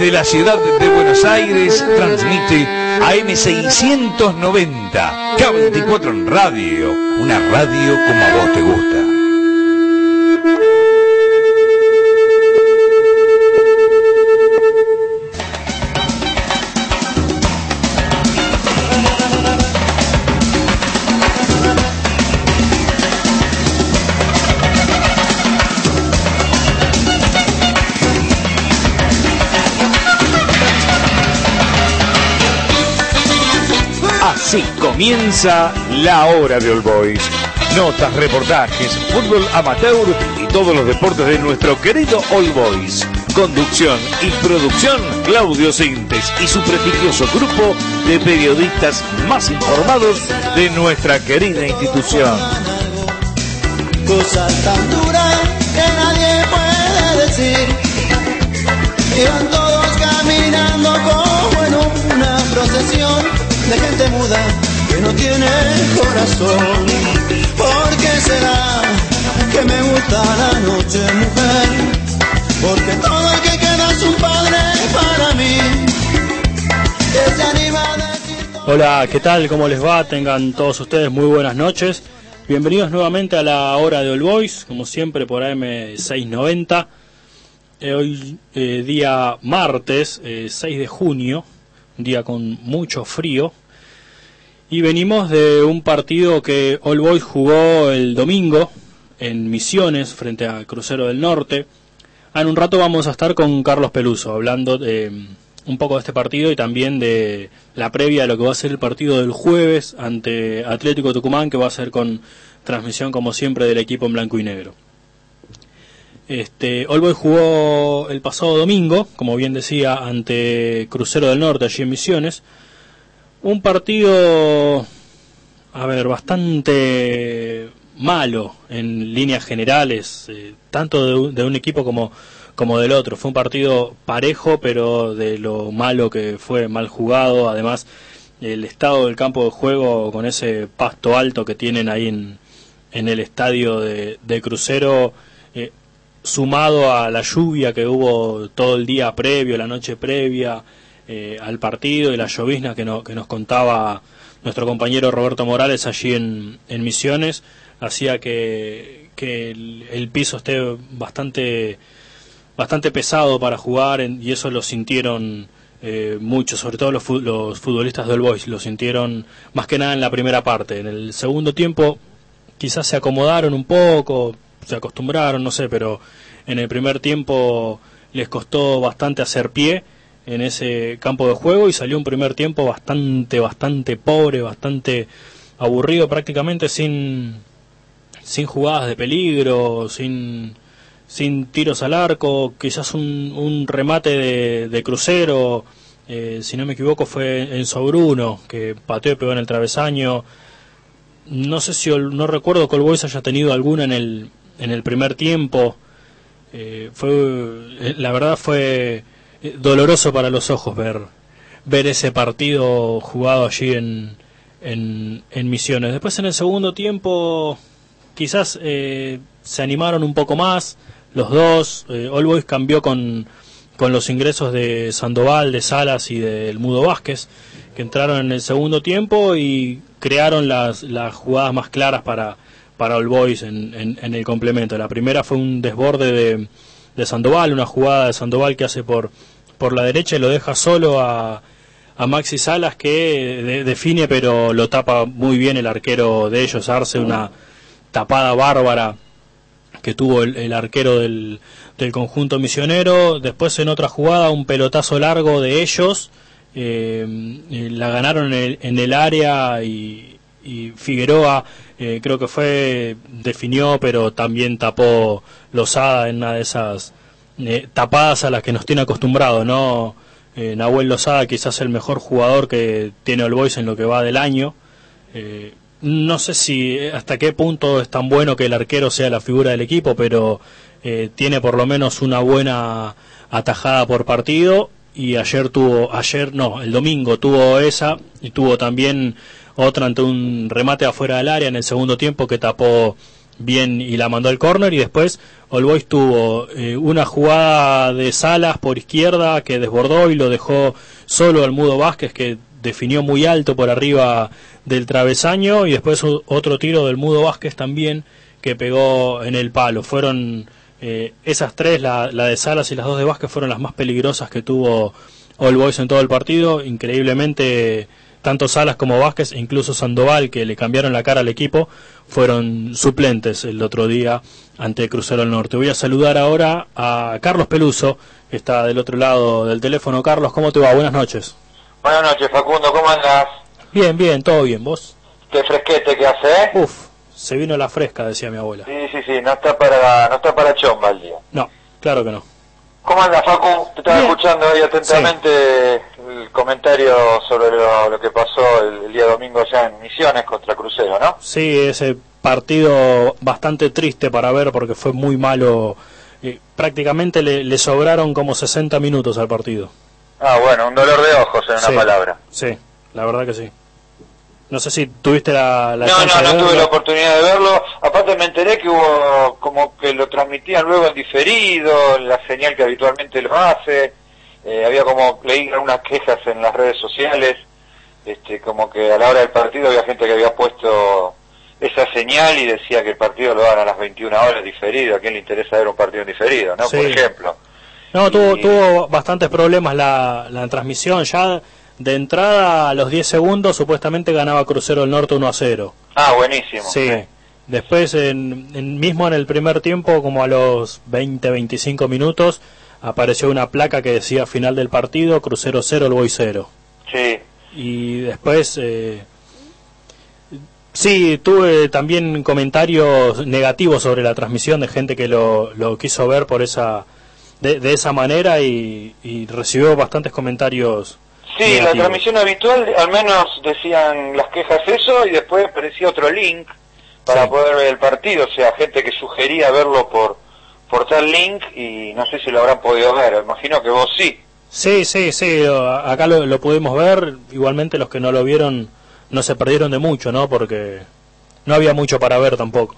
Desde la ciudad de Buenos Aires transmite AM690, K24 en radio, una radio como a vos te gusta. Comienza la hora de All Boys. Notas, reportajes, fútbol amateur y todos los deportes de nuestro querido All Boys. Conducción y producción Claudio Sintes y su prestigioso grupo de periodistas más informados de nuestra querida institución. Cosas tan duras que nadie puede decir. Iban todos caminando como en una procesión de gente muda no tiene corazón. ¿Por qué será que me gusta la noche, mujer? Porque todo el que queda es un padre para mí. Que se anima a decir Hola, ¿qué tal? ¿Cómo les va? Tengan todos ustedes muy buenas noches. Bienvenidos nuevamente a la hora de All Boys, como siempre por AM690. Eh, hoy eh, día martes, eh, 6 de junio, un día con mucho frío. Y venimos de un partido que All Boys jugó el domingo en Misiones frente a Crucero del Norte. Ah, en un rato vamos a estar con Carlos Peluso hablando de, un poco de este partido y también de la previa de lo que va a ser el partido del jueves ante Atlético Tucumán, que va a ser con transmisión como siempre del equipo en blanco y negro. Este, All jugó el pasado domingo, como bien decía, ante Crucero del Norte, allí en Misiones. Un partido, a ver, bastante malo en líneas generales, eh, tanto de, un- de un equipo como, como del otro. Fue un partido parejo, pero de lo malo que fue, mal jugado. Además, el estado del campo de juego con ese pasto alto que tienen ahí en, en el estadio de, de Crucero, eh, sumado a la lluvia que hubo todo el día previo, la noche previa eh, al partido y la llovizna que, no- que nos contaba nuestro compañero Roberto Morales allí en, Misiones, hacía que, el, piso esté bastante, bastante pesado para jugar y eso lo sintieron eh, mucho, sobre todo los, los futbolistas del Boys, lo sintieron más que nada en la primera parte. En el segundo tiempo quizás se acomodaron un poco, se acostumbraron, no sé, pero en el primer tiempo les costó bastante hacer pie en ese campo de juego y salió un primer tiempo bastante, bastante pobre, bastante aburrido prácticamente sin, sin jugadas de peligro, sin, sin tiros al arco, quizás un, un remate de, de crucero, eh, si no me equivoco fue Enzo Bruno, que pateó y pegó en el travesaño, no sé si no recuerdo que el Boys haya tenido alguna en el en el primer tiempo. Eh, fue eh, la verdad fue doloroso para los ojos ver ver ese partido jugado allí en en, en Misiones después en el segundo tiempo quizás eh, se animaron un poco más los dos eh, All Boys cambió con con los ingresos de Sandoval, de Salas y del Mudo Vázquez, que entraron en el segundo tiempo y crearon las, las jugadas más claras para, para All Boys en, en- en el complemento. La primera fue un desborde de, de Sandoval, una jugada de Sandoval que hace por, por la derecha y lo deja solo a, a Maxi Salas que de- define pero lo tapa muy bien el arquero de ellos, Arce, una tapada bárbara que tuvo el, arquero del, del conjunto misionero. Después en otra jugada un pelotazo largo de ellos. eh, y la ganaron en el, en el área y, y Figueroa eh, creo que fue definió pero también tapó Lozada en una de esas eh, tapadas a las que nos tiene acostumbrado no eh, Nahuel Lozada quizás el mejor jugador que tiene el Boys en lo que va del año. Eh, no sé si eh, hasta qué punto es tan bueno que el arquero sea la figura del equipo, pero tiene por lo menos una buena atajada por partido. Y ayer tuvo, ayer no, el domingo tuvo esa y tuvo también otra ante un remate afuera del área en el segundo tiempo que tapó bien y la mandó al córner y después All tuvo eh, una jugada de Salas por izquierda que desbordó y lo dejó solo al Mudo Vázquez que definió muy alto por arriba del travesaño y después otro tiro del Mudo Vázquez también que pegó en el palo. Fueron eh, esas tres, la, la, de Salas y las dos de Vázquez, fueron las más peligrosas que tuvo All Boys en todo el partido. Increíblemente, tanto Salas como Vázquez, incluso Sandoval, que le cambiaron la cara al equipo, fueron suplentes el otro día ante Crucero del Norte. Voy a saludar ahora a Carlos Peluso, que está del otro lado del teléfono. Carlos, ¿cómo te va? Buenas noches. Buenas noches, Facundo, ¿cómo andas? Bien, bien, todo bien, ¿vos? Qué fresquete que hace, ¿eh? Uf, se vino la fresca, decía mi abuela. Sí, sí, sí, no está para, no está para chomba el día. No, claro que no. ¿Cómo andas, Facu? Te estaba escuchando ahí atentamente el comentario sobre lo, que pasó el, día domingo ya en Misiones contra Crucero, ¿no? Sí, ese partido bastante triste para ver porque fue muy malo. Eh, prácticamente le, le, sobraron como 60 minutos al partido. Ah, bueno, un dolor de ojos en una palabra. Sí, la verdad que sí. No sé si tuviste la, la No, no, no tuve la oportunidad de verlo. Aparte me enteré que hubo como que lo transmitían luego en diferido, la señal que habitualmente lo hace. Eh, había como, leí algunas quejas en las redes sociales, este, como que a la hora del partido había gente que había puesto esa señal y decía que el partido lo dan a las 21 horas diferido. ¿A quién le interesa ver un partido en diferido, no? Por ejemplo. No, tuvo, tuvo bastantes problemas la, la transmisión. Ya de entrada a los 10 segundos supuestamente ganaba Crucero del Norte 1 a 0. Ah, buenísimo. Sí. Después, en, mismo en el primer tiempo, como a los 20-25 minutos, apareció una placa que decía final del partido, Crucero 0, el Boy 0. Sí. Y después, eh, sí, tuve también comentarios negativos sobre la transmisión de gente que lo, lo quiso ver por esa, de, de esa manera y, y recibió bastantes comentarios Sí, la transmisión habitual, al menos decían las quejas eso, y después aparecía otro link para poder ver el partido, o sea, gente que sugería verlo por, por tal link, y no sé si lo habrán podido ver, imagino que vos sí. Sí, sí, sí, acá lo, lo pudimos ver, igualmente los que no lo vieron no se perdieron de mucho, ¿no? Porque no había mucho para ver tampoco.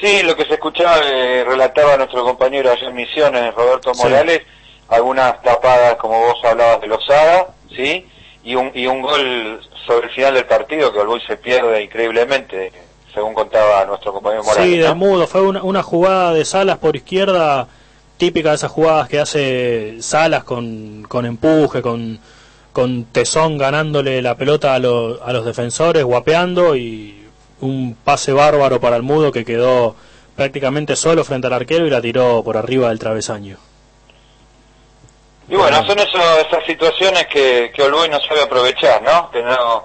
Sí, lo que se escuchaba, eh, relataba nuestro compañero allá en Misiones, Roberto Morales, algunas tapadas, como vos hablabas de Lozada, ¿sí? Y un, y un gol sobre el final del partido que el se pierde increíblemente, según contaba nuestro compañero Morales. Sí, del mudo, fue una, una jugada de Salas por izquierda, típica de esas jugadas que hace Salas con, con empuje, con, con tesón ganándole la pelota a, a los defensores, guapeando y un pase bárbaro para el mudo que quedó prácticamente solo frente al arquero y la tiró por arriba del travesaño. Y bueno, son eso, esas situaciones que, que Olboy no sabe aprovechar, ¿no? Que no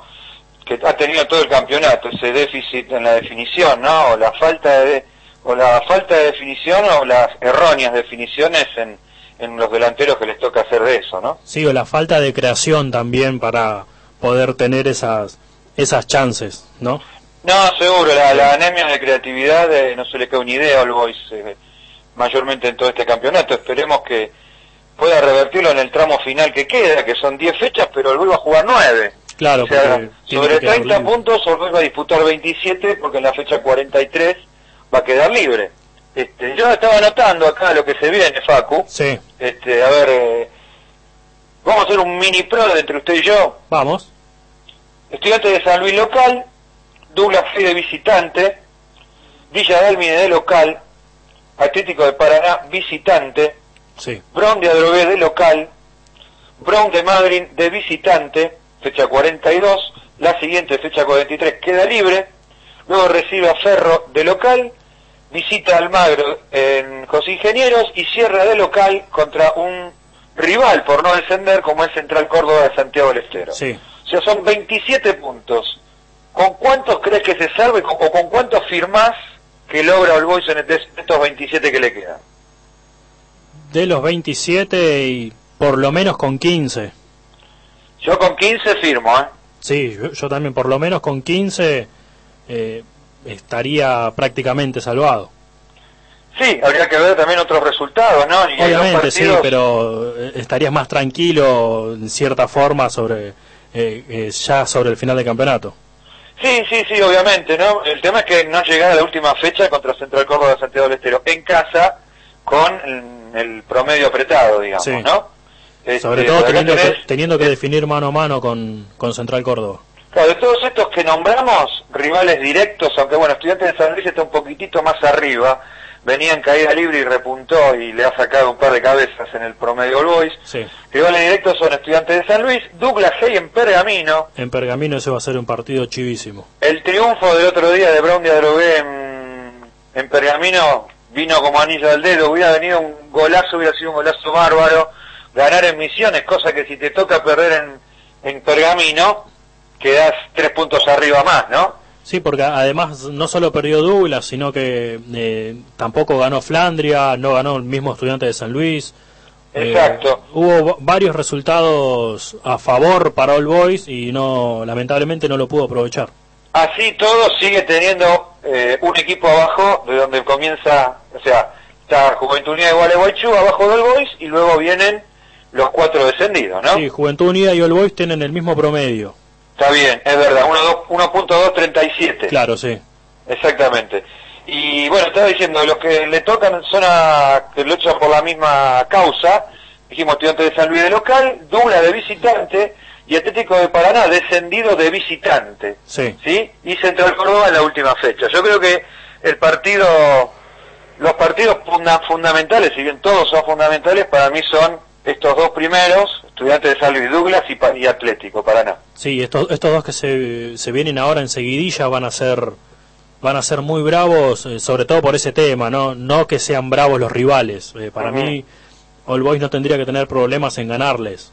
que ha tenido todo el campeonato, ese déficit en la definición, ¿no? O la falta de o la falta de definición o las erróneas definiciones en, en los delanteros que les toca hacer de eso, ¿no? Sí, o la falta de creación también para poder tener esas esas chances, ¿no? No, seguro, la, la anemia de creatividad eh, no se le cae una idea a Olboy eh, mayormente en todo este campeonato. Esperemos que pueda revertirlo en el tramo final que queda, que son 10 fechas, pero el vuelve a jugar 9. Claro, sobre 30 puntos, Orgullo va a disputar 27 porque en la fecha 43 va a quedar libre. Este, yo estaba anotando acá lo que se viene, Facu. Sí. Este, a ver, eh, vamos a hacer un mini pro entre usted y yo. Vamos. Estudiante de San Luis local, Douglas Free de visitante, Villa Dálmine de local, Atlético de Paraná visitante, Sí. Brown de Adrogué de local, Brown de Madrid de visitante, fecha 42, la siguiente fecha 43 queda libre, luego recibe a Ferro de local, visita Almagro en José Ingenieros y cierra de local contra un rival por no descender como es Central Córdoba de Santiago del Estero. Sí. O sea, son 27 puntos. ¿Con cuántos crees que se salve o con cuántos firmás que logra el Boys en estos 27 que le quedan? De los 27 y por lo menos con 15. Yo con 15 firmo, ¿eh? Sí, yo, también por lo menos con 15 eh, estaría prácticamente salvado. Sí, habría que ver también otros resultados, ¿no? Obviamente, sí, pero eh, estarías más tranquilo en cierta forma sobre eh, ya sobre el final del campeonato. Sí, sí, sí, obviamente, ¿no? El tema es que no llegar a la última fecha contra Central Córdoba de Santiago del Estero en casa con el promedio apretado, digamos, Sí. ¿no? Sobre Este, todo que, tenés- teniendo que definir mano a mano con, con Central Córdoba. Claro, de todos estos que nombramos, rivales directos, aunque bueno, Estudiantes de San Luis está un poquitito más arriba, venía en caída libre y repuntó y le ha sacado un par de cabezas en el promedio All Boys. Sí. Rivales directos son Estudiantes de San Luis, Douglas Hay en Pergamino, En Pergamino ese va a ser un partido chivísimo. el triunfo del otro día de Brown de Adrogué en, en Pergamino vino como anillo al dedo, hubiera venido un golazo, hubiera sido un golazo bárbaro, ganar en Misiones, cosa que si te toca perder en, en Pergamino, quedás tres puntos arriba más, ¿no? Sí, porque además no solo perdió Douglas, sino que eh, tampoco ganó Flandria, no ganó el mismo estudiante de San Luis. Eh, Exacto. hubo va- varios resultados a favor para All Boys y no lamentablemente no lo pudo aprovechar. Así todo sigue teniendo eh, un equipo abajo de donde comienza, o sea, está Juventud Unida de Gualeguaychú abajo del Boys y luego vienen los cuatro descendidos, ¿no? Sí, Juventud Unida y All Boys tienen el mismo promedio. Está bien, es verdad, 1.237. Claro, sí. Exactamente. Y bueno, estaba diciendo, los que le tocan son a, que luchan por la misma causa, dijimos estudiantes de San Luis de local, Dula de visitante y Atlético de Paraná descendido de visitante. Sí. ¿sí? Y Central Córdoba en la última fecha. Yo creo que el partido, los partidos funda- fundamentales, si bien todos son fundamentales, para mí son estos dos primeros, Estudiantes de San Luis Douglas y, y Atlético Paraná. Sí, estos, estos dos que se, se vienen ahora enseguidilla van a ser van a ser muy bravos, eh, sobre todo por ese tema, no no que sean bravos los rivales. Eh, para Ujú. mí, All Boys no tendría que tener problemas en ganarles,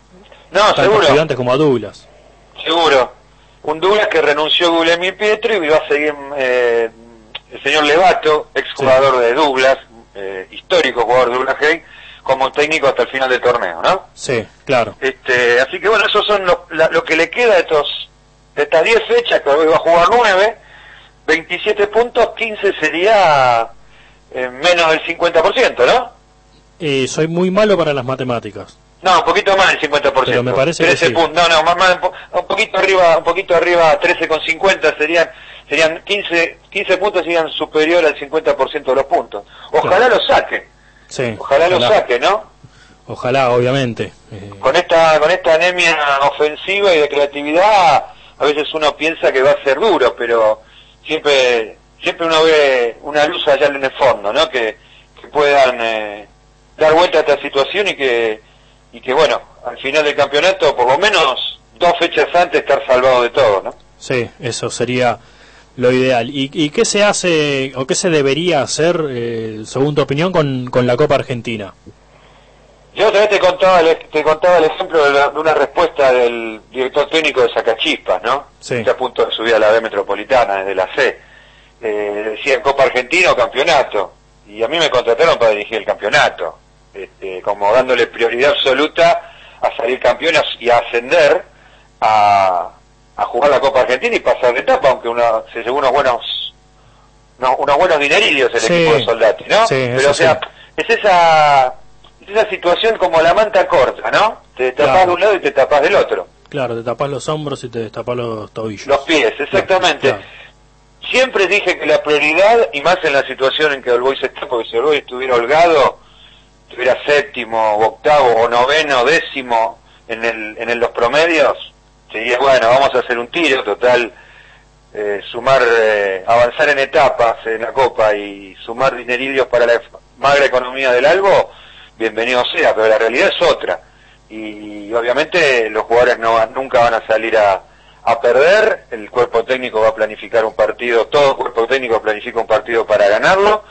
No, a seguro. estudiantes como a Douglas. Seguro. Un Douglas que renunció Guillermo Pietro y va a seguir eh, el señor Levato, exjugador de Douglas, eh, histórico jugador de Douglas Hay, como técnico hasta el final del torneo, ¿no? Sí, claro. Este, así que bueno, esos son lo, la- lo que le queda de, estos, de estas 10 fechas, que hoy va a jugar 9, 27 puntos, 15 sería eh, menos del 50%, ¿no? Eh, soy muy malo para las matemáticas. No, un poquito más del 50%. Pero me parece que 13 sí. puntos. No, no, más, más, un po- un poquito arriba, un poquito arriba, 13,50 serían serían 15 15 puntos serían superior al 50% de los puntos. Ojalá Claro. lo saque. Sí. Ojalá, lo saque, ¿no? Ojalá, obviamente. Eh, Con esta con esta anemia ofensiva y de creatividad, a veces uno piensa que va a ser duro, pero siempre siempre uno ve una luz allá en el fondo, ¿no? Que, que puedan eh, dar vuelta a esta situación y que y que bueno, al final del campeonato, por lo menos dos fechas antes estar salvado de todo, ¿no? Sí, eso sería lo ideal. ¿Y, y qué se hace o qué se debería hacer, eh, según tu opinión, con, con la Copa Argentina? Yo otra vez te contaba, te contaba el ejemplo de, la- de una respuesta del director técnico de Sacachispas, ¿no? Sí. Está a punto de subir a la B Metropolitana desde la C. Eh, decían Copa Argentina o Campeonato. Y a mí me contrataron para dirigir el campeonato. Este, como dándole prioridad absoluta a salir campeones y a ascender a, a jugar la Copa Argentina y pasar de etapa, aunque uno se llevó unos buenos no, unos buenos dinerillos el Sí. equipo de Soldati, ¿no? Sí, Pero o sea, sí. es esa es esa situación como la manta corta, ¿no? Te Claro. de un lado y te tapás del otro. Claro, te tapas los hombros y te destapas los tobillos. Los pies, exactamente. Claro. Siempre dije que la prioridad, y más en la situación en que el Boys está, porque si el Boys estuviera holgado, estuviera séptimo, octavo, o noveno, décimo en, el, en los promedios, sería bueno, vamos a hacer un tiro, total, eh, sumar, eh, avanzar en etapas en la Copa y sumar dinerillos para la magra economía del Albo, bienvenido sea, pero la realidad es otra. Y, obviamente los jugadores no nunca van a salir a, a perder, el cuerpo técnico va a planificar un partido, todo cuerpo técnico planifica un partido para ganarlo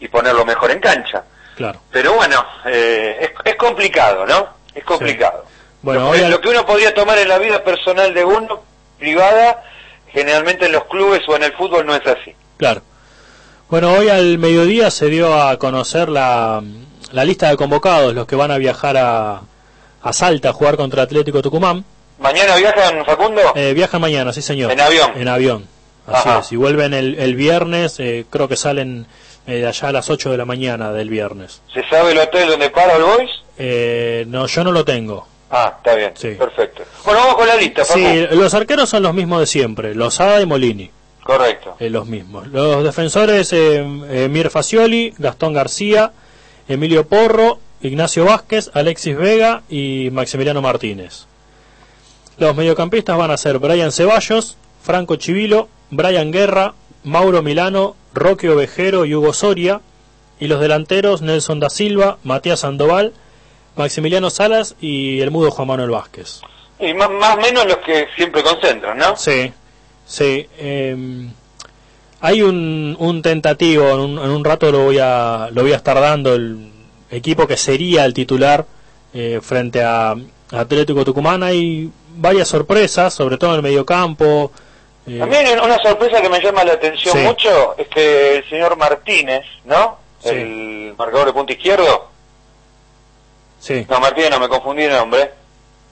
y ponerlo mejor en cancha. Claro. Pero bueno, eh, es, es complicado, ¿no? Es complicado. Bueno, lo, que- lo que uno podría tomar en la vida personal de uno, privada, generalmente en los clubes o en el fútbol no es así. Claro. Bueno, hoy al mediodía se dio a conocer la, la lista de convocados, los que van a viajar a, a Salta a jugar contra Atlético Tucumán. ¿Mañana viajan, Facundo? Eh, viajan mañana, sí señor. ¿En avión? En avión. Así Ajá. es. Y vuelven el, el viernes, eh, creo que salen eh, allá a las 8 de la mañana del viernes. ¿Se sabe el hotel donde para el Boys? Eh, no, yo no lo tengo. Ah, está bien, Sí. perfecto. Bueno, vamos con la lista. Sí, los arqueros son los mismos de siempre, Lozada y Molini, Correcto. eh, los mismos. Los defensores, eh, Mir Facioli, Gastón García, Emilio Porro, Ignacio Vázquez, Alexis Vega y Maximiliano Martínez. Los mediocampistas van a ser Brian Ceballos, Franco Chivilo, Brian Guerra, Mauro Milano, Roque Ovejero y Hugo Soria. Y los delanteros Nelson da Silva, Matías Sandoval, Maximiliano Salas y el mudo Juan Manuel Vázquez. Y más más o menos los que siempre concentran, ¿no? Sí, sí. eh, hay un, un tentativo, en un, en un rato lo voy, a, lo voy a estar dando, el equipo que sería el titular eh, frente a Atlético Tucumán. Hay varias sorpresas, sobre todo en el mediocampo. Eh, También una sorpresa que me llama la atención Sí. mucho es que el señor Martínez, ¿no? Sí. El marcador de punta izquierdo. sí. No, Martínez, no me confundí el nombre.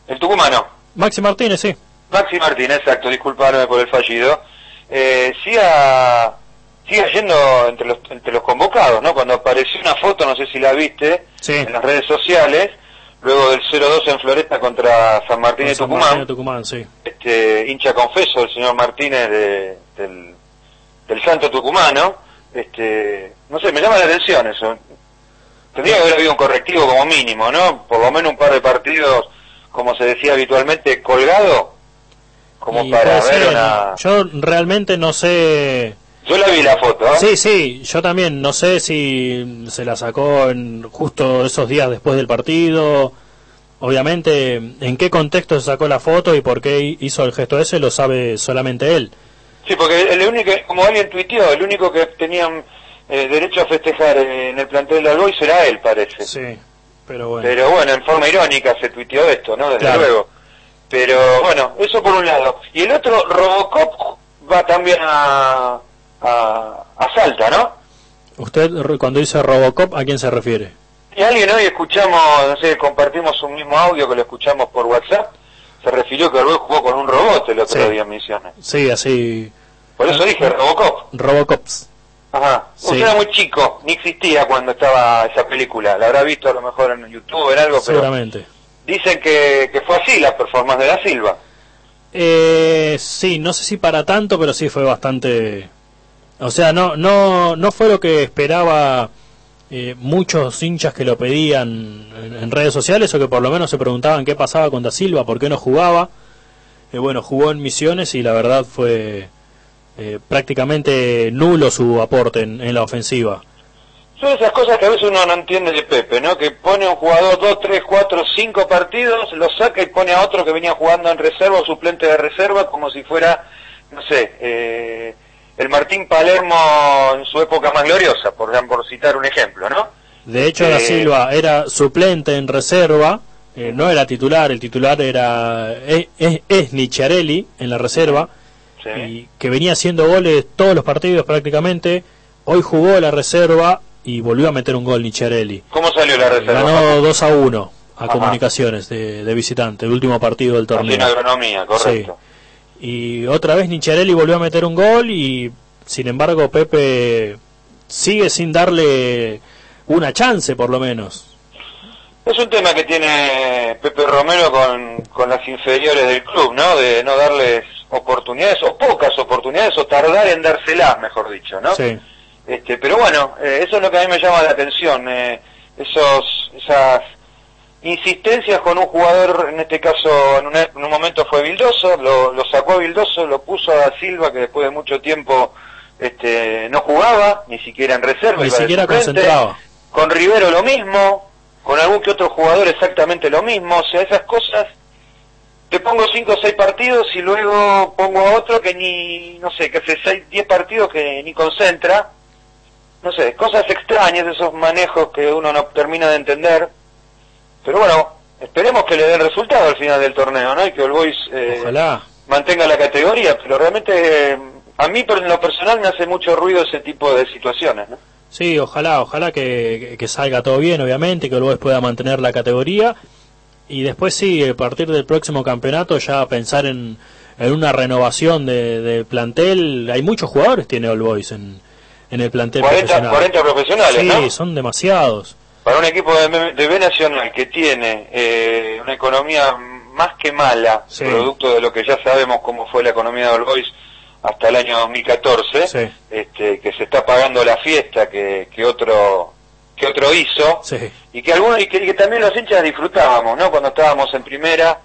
El tucumano. Maxi Martínez, sí. Maxi Martínez, exacto, disculparme por el fallido. Eh, siga, siga yendo entre los, entre los convocados, ¿no? Cuando apareció una foto, no sé si la viste, Sí. en las redes sociales, luego del 0-2 en Floresta contra San Martín de Tucumán, Martín de Tucumán, sí. este hincha confeso el señor Martínez de- del, del Santo Tucumano, este, no sé, me llama la atención eso. Tendría que haber habido un correctivo como mínimo, ¿no? Por lo menos un par de partidos, como se decía habitualmente, colgado, como Y para ver ser, una... Yo realmente no sé... Yo la vi la foto, ¿eh? Sí, sí, yo también no sé si se la sacó en justo esos días después del partido. Obviamente, en qué contexto se sacó la foto y por qué hizo el gesto ese lo sabe solamente él. Sí, porque el único, como alguien tuiteó, el único que tenían eh, derecho a festejar en el plantel de Alboy será él, parece. Sí, pero bueno. Pero bueno, en forma irónica se tuiteó esto, ¿no? Desde Claro. luego. Pero bueno, eso por un lado. Y el otro, Robocop, va también a, a, a Salta, ¿no? Usted cuando dice Robocop, ¿a quién se refiere? Y alguien hoy escuchamos, no sé, compartimos un mismo audio que lo escuchamos por WhatsApp, se refirió que Alboy jugó con un robot el otro Sí. día en Misiones. Sí, así, Por eso dije Robocop. Robocops. Ajá. Sí. Usted era muy chico, ni existía cuando estaba esa película. La habrá visto a lo mejor en YouTube, en algo, pero Seguramente. dicen que, que fue así la performance de la Silva. Eh, sí, no sé si para tanto, pero sí fue bastante. O sea, no, no, no fue lo que esperaba eh, muchos hinchas que lo pedían en, redes sociales o que por lo menos se preguntaban qué pasaba con Da Silva, por qué no jugaba. Eh, bueno, jugó en Misiones y la verdad fue eh, prácticamente nulo su aporte en, en la ofensiva. Son esas cosas que a veces uno no entiende de Pepe, ¿no? Que pone un jugador dos, tres, cuatro, cinco partidos, lo saca y pone a otro que venía jugando en reserva o suplente de reserva como si fuera, no sé, eh, el Martín Palermo en su época más gloriosa, por, por citar un ejemplo, ¿no? De hecho, Da Eh, Silva era suplente en reserva, eh, no era titular, el titular era es, es, es Nicciarelli en la reserva, Sí. y que venía haciendo goles todos los partidos prácticamente. Hoy jugó la reserva y volvió a meter un gol Nicciarelli. ¿Cómo salió la reserva? Ganó 2 a 1 a Ajá. Comunicaciones de, de visitante, el último partido del torneo. agronomía, correcto. Y otra vez Nicciarelli volvió a meter un gol y sin embargo Pepe sigue sin darle una chance por lo menos. Es un tema que tiene Pepe Romero con, con las inferiores del club, ¿no? De no darles oportunidades, o pocas oportunidades, o tardar en dárselas, mejor dicho, ¿no? Sí. Este, pero bueno, eh, eso es lo que a mí me llama la atención, eh, esos, esas insistencias con un jugador, en este caso en un, en un momento fue Vildoso, lo, lo sacó a Vildoso, lo puso a Silva, que después de mucho tiempo este, no jugaba, ni siquiera en reserva. Ni siquiera concentraba. Con Rivero lo mismo, con algún que otro jugador exactamente lo mismo, o sea, esas cosas, te pongo cinco o seis partidos y luego pongo a otro que ni, no sé, que hace seis, diez partidos que ni concentra, no sé, cosas extrañas, esos manejos que uno no termina de entender, pero bueno, esperemos que le den resultado al final del torneo, ¿no? Y que el Boys eh, Ojalá. mantenga la categoría, pero realmente eh, a mí en lo personal me hace mucho ruido ese tipo de situaciones, ¿no? Sí, ojalá, ojalá que, que salga todo bien, obviamente, que el Boys pueda mantener la categoría. Y después sí, a partir del próximo campeonato ya pensar en, en una renovación de, de plantel. Hay muchos jugadores tiene All Boys en, en el plantel 40, profesional. 40 profesionales, sí, ¿no? son demasiados. Para un equipo de, de B Nacional que tiene eh, una economía más que mala, Sí. producto de lo que ya sabemos cómo fue la economía de All Boys hasta el año 2014, Sí. este, que se está pagando la fiesta que, que otro que otro hizo Sí. y que algunos y que, y que también los hinchas disfrutábamos, ¿no? Cuando estábamos en primera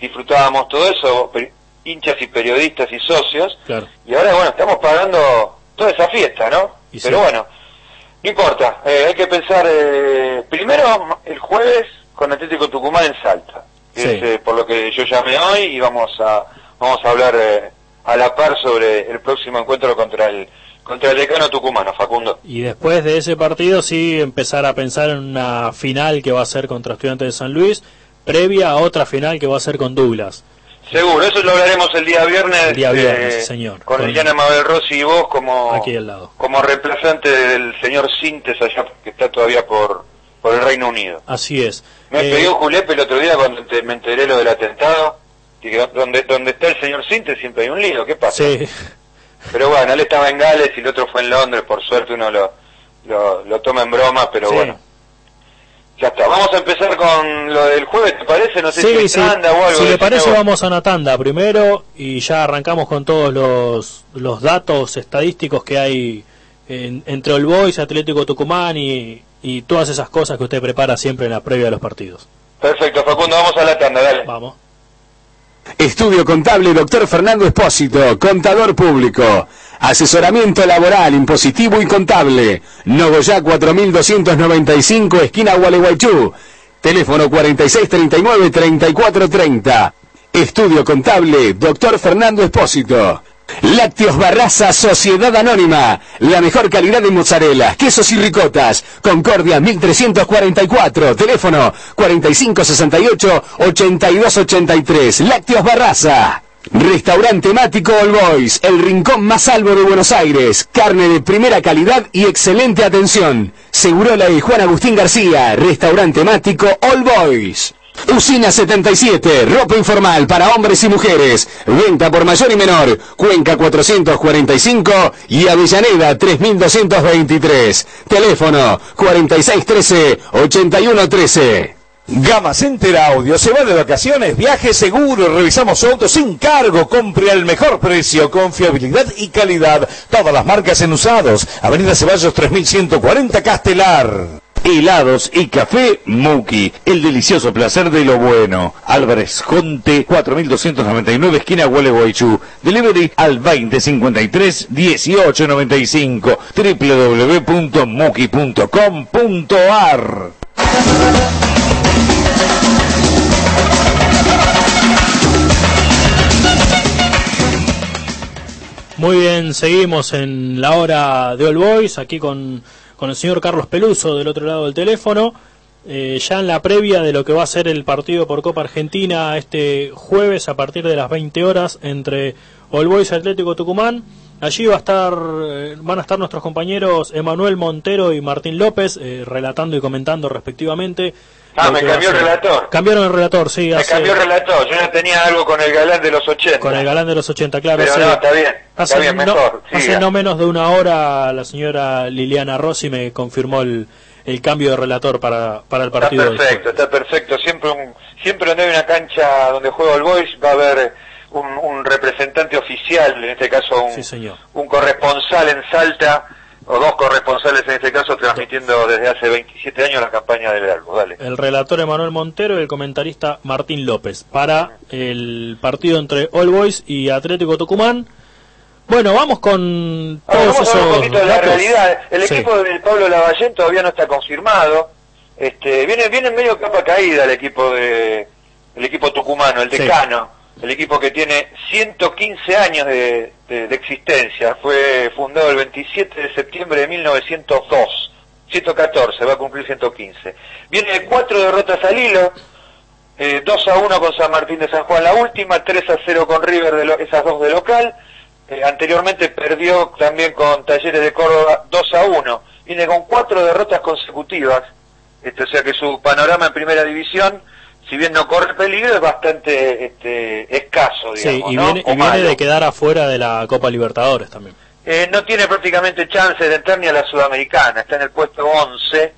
disfrutábamos todo eso, hinchas y periodistas y socios, Claro. y ahora bueno estamos pagando toda esa fiesta, ¿no? Y Pero bueno, no importa, eh, hay que pensar eh, primero el jueves con Atlético Tucumán en Salta, que Sí. es eh, por lo que yo llamé hoy y vamos a vamos a hablar eh, a la par sobre el próximo encuentro contra el contra el decano tucumano, Facundo. Y después de ese partido sí empezar a pensar en una final que va a ser contra Estudiantes de San Luis, previa a otra final que va a ser con Douglas. Seguro, eso lo hablaremos el día viernes. El día viernes, eh, señor. Con Con- Liliana Mabel Rossi y vos como, Aquí al lado. como reemplazante del señor Sintes allá que está todavía por, por el Reino Unido. Así es. Me Eh, pidió Julepe el otro día cuando te- me enteré lo del atentado. Y que donde, donde está el señor Sintes siempre hay un lío, ¿qué pasa? sí, Pero bueno, él estaba en Gales y el otro fue en Londres, por suerte uno lo, lo, lo toma en broma, pero Sí. bueno. Ya está, vamos a empezar con lo del jueves, ¿te parece? No sé si sí, hay sí. tanda o algo. Si le decime parece vamos a una tanda primero y ya arrancamos con todos los, los datos estadísticos que hay en- entre All Boys, Atlético Tucumán y, y todas esas cosas que usted prepara siempre en la previa de los partidos. Perfecto, Facundo, vamos a la tanda, dale. Vamos. Estudio Contable Dr. Fernando Espósito, Contador Público. Asesoramiento laboral, impositivo y contable. Nogoyá 4295, esquina Gualeguaychú. Teléfono 4639-3430. Estudio Contable Dr. Fernando Espósito. Lácteos Barraza Sociedad Anónima. La mejor calidad de mozzarella, quesos y ricotas. Concordia 1344. Teléfono 4568-8283. Lácteos Barraza. Restaurante temático All Boys, el rincón más salvo de Buenos Aires. Carne de primera calidad y excelente atención. Segurola y Juan Agustín García. Restaurante temático All Boys. Usina 77, ropa informal para hombres y mujeres. Venta por mayor y menor. Cuenca 445 y Avellaneda 3223. Teléfono 4613-8113. Gama Center Audio, se va de vacaciones, viaje seguro, revisamos su auto sin cargo, compre al mejor precio, confiabilidad y calidad. Todas las marcas en usados. Avenida Ceballos 3140 Castelar. Helados y café Muki, el delicioso placer de lo bueno. Álvarez Conte, 4299, esquina Gualeguaychú. Delivery al 2053 1895 www.muki.com.ar Muy bien, seguimos en la hora de All Boys, aquí con, con el señor Carlos Peluso del otro lado del teléfono. Eh, ya en la previa de lo que va a ser el partido por Copa Argentina este jueves a partir de las 20 horas entre All Boys Atlético Tucumán. Allí va a estar, eh, van a estar nuestros compañeros Emanuel Montero y Martín López eh, relatando y comentando respectivamente. Ah, me cambió el relator. Cambiaron el relator, sí. Me hace- cambió el relator, yo ya tenía algo con el galán de los 80. Con el galán de los 80, claro. Pero no, está bien, está Hace bien, no- mejor, hace siga. no menos de una hora la señora Liliana Rossi me confirmó el, el cambio de relator para, para el Está partido. del perfecto, está perfecto. Siempre un, siempre donde hay una cancha donde juega el Boys va a haber un, un representante oficial, en este caso un, Sí, señor. un corresponsal en Salta, o dos corresponsales en este caso, transmitiendo desde hace 27 años la campaña del Albo. Dale. El relator Emanuel Montero y el comentarista Martín López para el partido entre All Boys y Atlético Tucumán. Bueno, vamos con Ahora, todos vamos a hablar un esos poquito de la realidad. El Sí. equipo de Pablo Lavallén todavía no está confirmado. Este, viene, viene medio capa caída el equipo de, el equipo tucumano, el Sí. decano, el equipo que tiene 115 años de, de- de existencia. Fue fundado el 27 de septiembre de 1902. 114, va a cumplir 115. Viene de cuatro derrotas al hilo, eh, 2 a 1 con San Martín de San Juan la última, 3 a 0 con River, de lo- esas dos de local. Eh, anteriormente perdió también con Talleres de Córdoba 2 a 1. Viene con cuatro derrotas consecutivas. Este, o sea que su panorama en primera división, si bien no corre peligro, es bastante este, escaso, Sí, digamos. y ¿no? viene, O y viene de quedar afuera de la Copa Libertadores también. Eh, no tiene prácticamente chance de entrar ni a la Sudamericana, está en el puesto 11,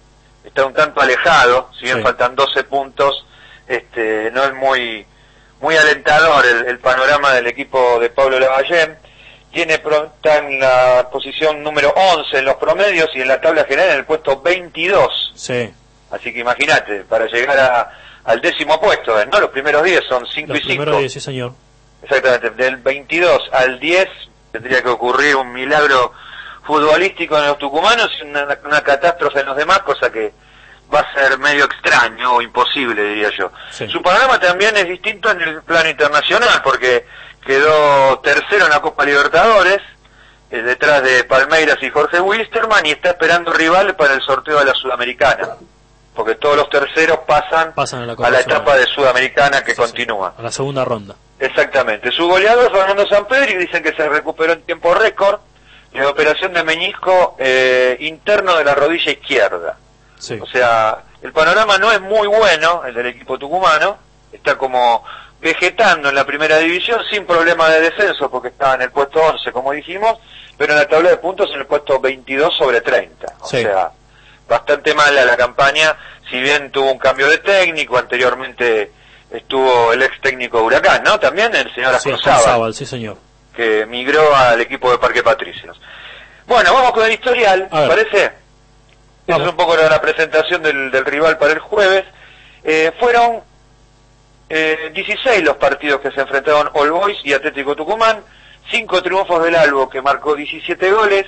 está un tanto alejado, si bien Sí. faltan 12 puntos, este, no es muy muy alentador el, el panorama del equipo de Pablo Lavallén. Tiene está en la posición número 11 en los promedios y en la tabla general en el puesto 22. Sí. Así que imagínate, para llegar a- al décimo puesto, ¿eh? no los primeros 10 son 5 Los y 5. primeros 10, sí, señor. Exactamente, del 22 al 10 tendría que ocurrir un milagro futbolístico en los tucumanos y una, una catástrofe en los demás, cosa que va a ser medio extraño o imposible, diría yo. Sí. Su panorama también es distinto en el plano internacional, porque quedó tercero en la Copa Libertadores, eh, detrás de Palmeiras y Jorge Wilstermann, y está esperando rival para el sorteo de la Sudamericana, porque todos los terceros pasan, Pasan a la a etapa de Sudamericana que Sí, continúa. A la segunda ronda. Exactamente. Su goleador Fernando Sampedri dicen que se recuperó en tiempo récord de operación de meñisco eh, interno de la rodilla izquierda. Sí. O sea, el panorama no es muy bueno, el del equipo tucumano, está como vegetando en la primera división sin problema de descenso porque estaba en el puesto 11, como dijimos, pero en la tabla de puntos en el puesto 22 sobre 30. O Sí. sea, bastante mala la campaña, si bien tuvo un cambio de técnico, anteriormente estuvo el ex técnico de Huracán, ¿no? También el señor Sí, sí, señor. que migró al equipo de Parque Patricios. Bueno, vamos con el historial. ¿parece? Vamos. es un poco la, la presentación del, del rival para el jueves. Eh, fueron eh, 16 los partidos que se enfrentaron All Boys y Atlético Tucumán, 5 triunfos del Albo que marcó 17 goles,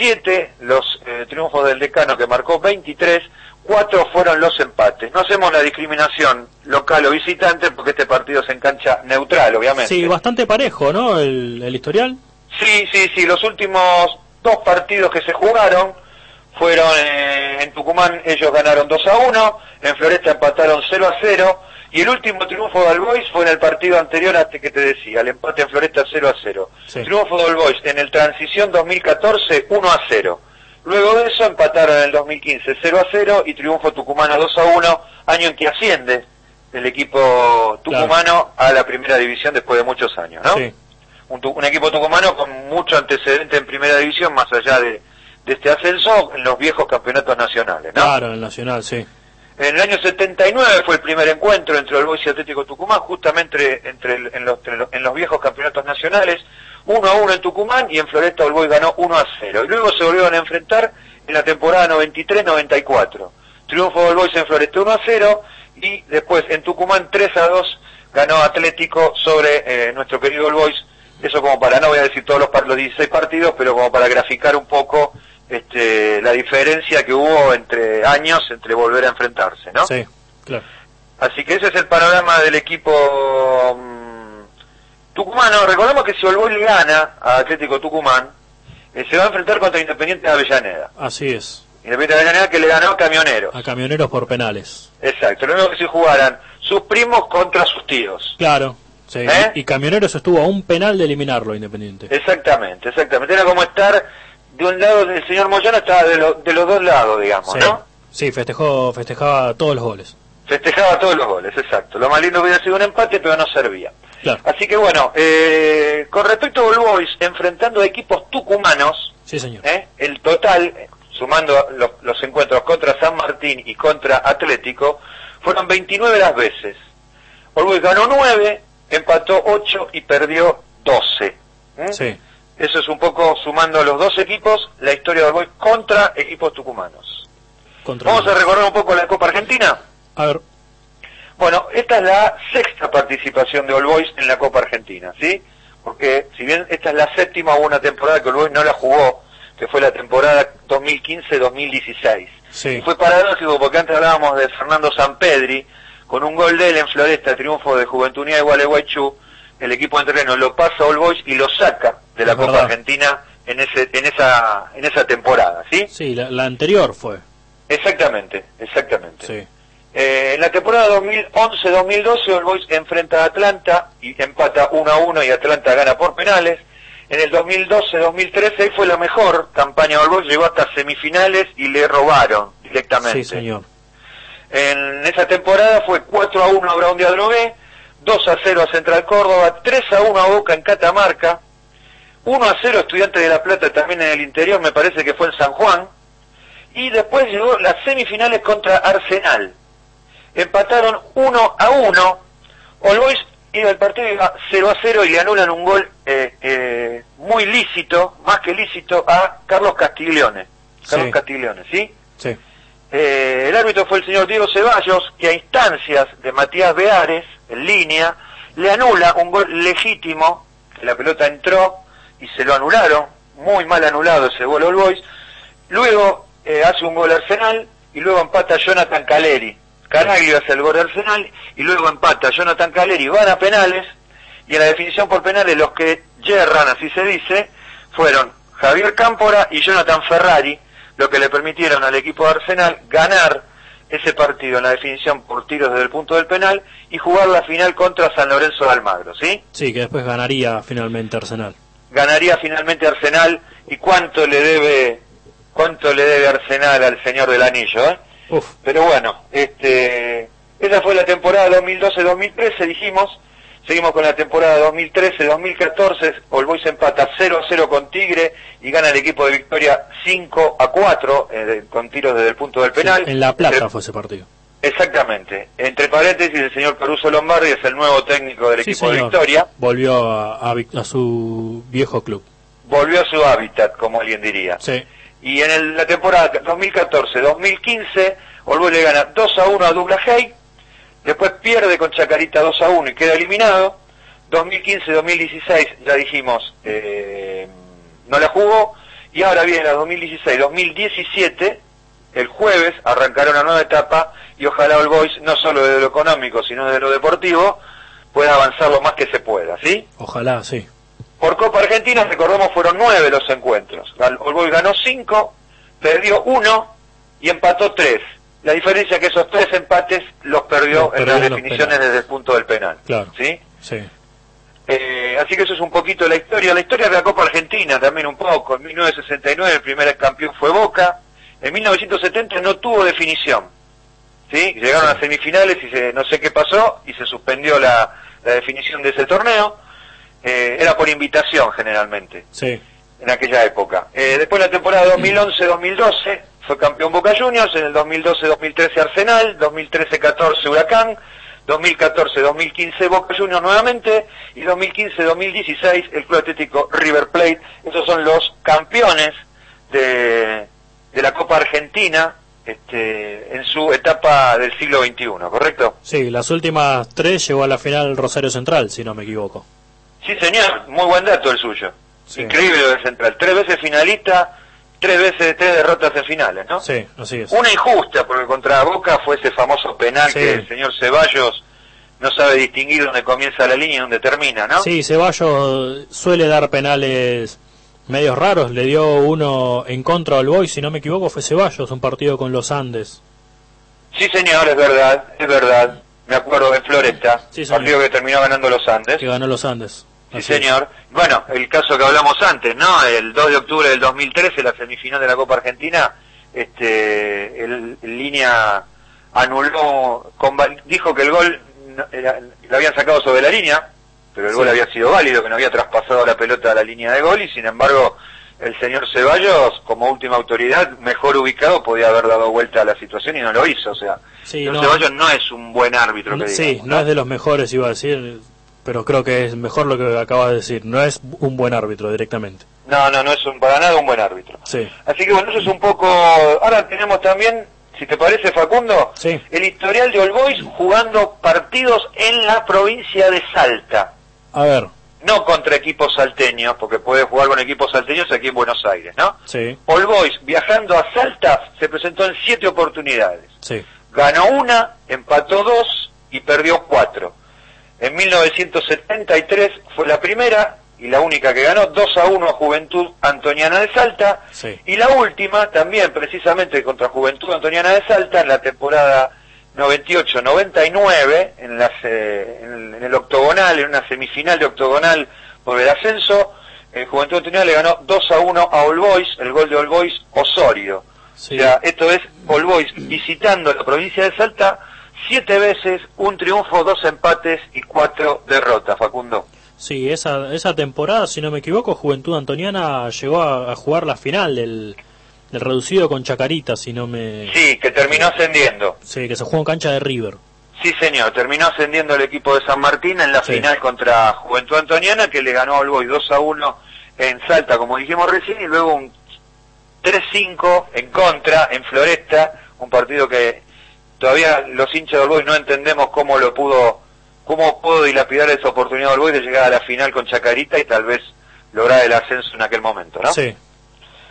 7 los eh, triunfos del Decano que marcó 23, 4 fueron los empates. No hacemos la discriminación local o visitante porque este partido se engancha neutral, obviamente. Sí, bastante parejo, ¿no? El, el historial. Sí, sí, sí, los últimos dos partidos que se jugaron fueron eh, en Tucumán, ellos ganaron 2 a 1, en Floresta empataron 0 a 0, y el último triunfo de All Boys fue en el partido anterior a este que te decía, el empate en Floresta 0 a 0. Sí. Triunfo de All Boys en el Transición 2014 1 a 0. Luego de eso empataron en el 2015 0 a 0 y triunfo tucumano 2 a 1, año en que asciende el equipo tucumano a la primera división después de muchos años, ¿no? Sí. un, un equipo tucumano con mucho antecedente en primera división, más allá de, de este ascenso, en los viejos campeonatos nacionales. ¿no? Claro, en el Nacional, sí. En el año 79 fue el primer encuentro entre el Boys y Atlético Tucumán, justamente entre, el- en, los, viejos campeonatos nacionales, 1 a 1 en Tucumán y en Floresta el Boys ganó 1 a 0. Y luego se volvieron a enfrentar en la temporada 93-94. Triunfo del Boys en Floresta 1 a 0 y después en Tucumán 3 a 2 ganó Atlético sobre eh, nuestro querido All Boys. Eso como para, no voy a decir todos los 16 partidos, pero como para graficar un poco este, la diferencia que hubo entre años, entre volver a enfrentarse, ¿no? Sí, claro. Así que ese es el panorama del equipo mm, tucumano. Recordemos que si Olboy le gana a Atlético Tucumán, eh, se va a enfrentar contra Independiente de Avellaneda. Así es. Independiente de Avellaneda que le ganó a Camioneros. A camioneros por penales. Exacto. Lo mismo que si jugaran sus primos contra sus tíos. Claro. Sí. ¿Eh? Y Camioneros estuvo a un penal de eliminarlo, Independiente. Exactamente, exactamente. Era como estar de un lado del señor Moyano, estaba de, lo- de los dos lados, digamos, Sí. ¿no? Sí, festejó, festejaba todos los goles. Festejaba todos los goles, exacto. Lo más lindo hubiera sido un empate, pero no servía. Claro. Así que bueno, eh, con respecto a All Boys, enfrentando a equipos tucumanos, Sí, señor. ¿eh? el total, sumando los, los encuentros contra San Martín y contra Atlético, fueron 29 las veces. All Boys ganó 9, empató 8 y perdió 12. ¿eh? Sí. Eso es un poco sumando los dos equipos, la historia de Boys contra equipos tucumanos. Contra Vamos a recordar un poco la Copa Argentina. A ver, Bueno, esta es la sexta participación de All Boys en la Copa Argentina, ¿sí? Porque si bien esta es la séptima, hubo una temporada que All Boys no la jugó, que fue la temporada 2015-2016. sí. Y fue paradójico porque antes hablábamos de Fernando Sampedri, con un gol de él en Floresta, triunfo de Juventud Unida de Gualeguaychú, el equipo de terreno lo pasa a All Boys y lo saca de la Es Copa verdad. Argentina en ese en esa en esa temporada, ¿sí? Sí, la, la anterior fue. Exactamente, exactamente. Sí. Eh, en la temporada 2011-2012 All Boys enfrenta a Atlanta y empata 1 a 1 y Atlanta gana por penales. En el 2012-2013 ahí fue la mejor campaña All Boys, llegó hasta semifinales y le robaron directamente. Sí, señor. En esa temporada fue 4 a 1 a Brown de Adrogué, 2 a 0 a Central Córdoba, 3 a 1 a Boca en Catamarca, 1 a 0 Estudiantes de La Plata también en el interior, me parece que fue en San Juan, y después llegó las semifinales contra Arsenal. Empataron 1 a 1. All Boys iba el partido iba 0 a 0 y le anulan un gol eh, eh, muy lícito, más que lícito, a Carlos Castiglione. Carlos Sí. Castiglione, ¿sí? Sí. Eh, el árbitro fue el señor Diego Ceballos, que a instancias de Matías Beares, en línea, le anula un gol legítimo, que la pelota entró y se lo anularon, muy mal anulado ese gol All Boys. Luego eh, hace un gol Arsenal y luego empata Jonathan Caleri. Caraglio hace el gol Arsenal y luego empata Jonathan Caleri, van a penales y en la definición por penales los que yerran, así se dice, fueron Javier Cámpora y Jonathan Ferrari, lo que le permitieron al equipo de Arsenal ganar ese partido en la definición por tiros desde el punto del penal y jugar la final contra San Lorenzo de Almagro, ¿sí? Sí, que después ganaría finalmente Arsenal. Ganaría finalmente Arsenal y cuánto le debe cuánto le debe Arsenal al señor del anillo, ¿eh? Uf, Pero bueno, este, esa fue la temporada 2012-2013, dijimos. Seguimos con la temporada 2013-2014. All Boys empata 0 a 0 con Tigre y gana el equipo de Victoria 5 a 4 eh, con tiros desde el punto del penal. en La Plata Entre- fue ese partido. exactamente. Entre paréntesis, el señor Caruso Lombardi es el nuevo técnico del Sí, equipo de. Victoria. Volvió a, a a su viejo club. Volvió a su hábitat, como alguien diría. Sí. Y en el- la temporada 2014-2015, Olboy le gana 2 a 1 a Douglas Hay, después pierde con Chacarita 2 a 1 y queda eliminado. 2015-2016, ya dijimos, eh, no la jugó. Y ahora viene la 2016-2017, el jueves arrancará una nueva etapa y ojalá All Boys, no solo desde lo económico, sino desde lo deportivo, pueda avanzar lo más que se pueda, ¿sí? Ojalá, sí. Por Copa Argentina, recordemos, fueron nueve los encuentros. All Boys ganó cinco, perdió uno y empató tres. La diferencia es que esos tres empates los perdió Los en las definiciones desde el punto del penal. Claro. ¿sí? Sí. Eh, así que eso es un poquito la historia. La historia de la Copa Argentina también un poco. En 1969 el primer campeón fue Boca. En 1970 no tuvo definición. ¿sí? Llegaron a semifinales y se- no sé qué pasó y se suspendió la, la definición de ese torneo. Eh, era por invitación generalmente Sí. en aquella época. Eh, después la temporada 2011-2012 fue campeón Boca Juniors, en el 2012-2013 Arsenal, 2013-14 Huracán, 2014-2015 Boca Juniors nuevamente y 2015-2016 el Club Atlético River Plate. Esos son los campeones de, de la Copa Argentina este, en su etapa del siglo XXI, ¿correcto? Sí, las últimas tres llegó a la final Rosario Central, si no me equivoco. Sí, señor, muy buen dato el suyo. Sí. Increíble lo del Central. Tres veces finalista, tres veces tres derrotas en finales, ¿no? Sí, así es. Una injusta, porque contra Boca fue ese famoso penal Sí. que el señor Ceballos no sabe distinguir dónde comienza la línea y dónde termina, ¿no? Sí, Ceballos suele dar penales medios raros. Le dio uno en contra al Boy, si no me equivoco, fue Ceballos, un partido con los Andes. Sí, señor, es verdad, es verdad. Me acuerdo en Floresta, Sí, señor. partido que terminó ganando los Andes. Que ganó los Andes. Sí, Así es. señor. Bueno, el caso que hablamos antes, ¿no? El 2 de octubre del 2013, la semifinal de la Copa Argentina, este, el, el línea anuló, dijo que el gol lo habían sacado sobre la línea, pero el Sí. gol había sido válido, que no había traspasado la pelota a la línea de gol y sin embargo el señor Ceballos, como última autoridad, mejor ubicado, podía haber dado vuelta a la situación y no lo hizo. O sea, Sí, el no. Ceballos no es un buen árbitro. Que Sí, digamos, no es de los mejores, iba a decir, pero creo que es mejor lo que acabas de decir. No es un buen árbitro directamente. no, no, no es un, para nada un buen árbitro. Sí, Así que bueno, eso es un poco... Ahora tenemos también, si te parece Facundo, Sí. el historial de All Boys jugando partidos en la provincia de Salta. a ver, No contra equipos salteños, porque puede jugar con equipos salteños aquí en Buenos Aires, ¿no? sí, All Boys viajando a Salta se presentó en siete oportunidades. sí, Ganó una, empató dos y perdió cuatro. En 1973 fue la primera y la única que ganó, 2 a 1 a Juventud Antoniana de Salta. Sí. Y la última, también precisamente contra Juventud Antoniana de Salta, en la temporada 98-99, en, las, eh, en, en el octogonal, en una semifinal de octogonal por el ascenso, eh, Juventud Antoniana le ganó 2 a 1 a All Boys, el gol de All Boys Osorio. sí. O sea, esto es All Boys visitando la provincia de Salta siete veces, un triunfo, dos empates y cuatro derrotas, Facundo. Sí, esa, esa temporada, si no me equivoco, Juventud Antoniana llegó a, a jugar la final del, del reducido con Chacarita, si no me... Sí, que terminó ascendiendo. Sí, que se jugó en cancha de River. Sí, señor, terminó ascendiendo el equipo de San Martín en la Sí. final contra Juventud Antoniana, que le ganó al Boys 2 a 1 en Salta, como dijimos recién, y luego un 3-5 en contra en Floresta, un partido que todavía los hinchas del Boys no entendemos cómo lo pudo, cómo pudo dilapidar esa oportunidad del Boys de llegar a la final con Chacarita y tal vez lograr el ascenso en aquel momento, ¿no? Sí,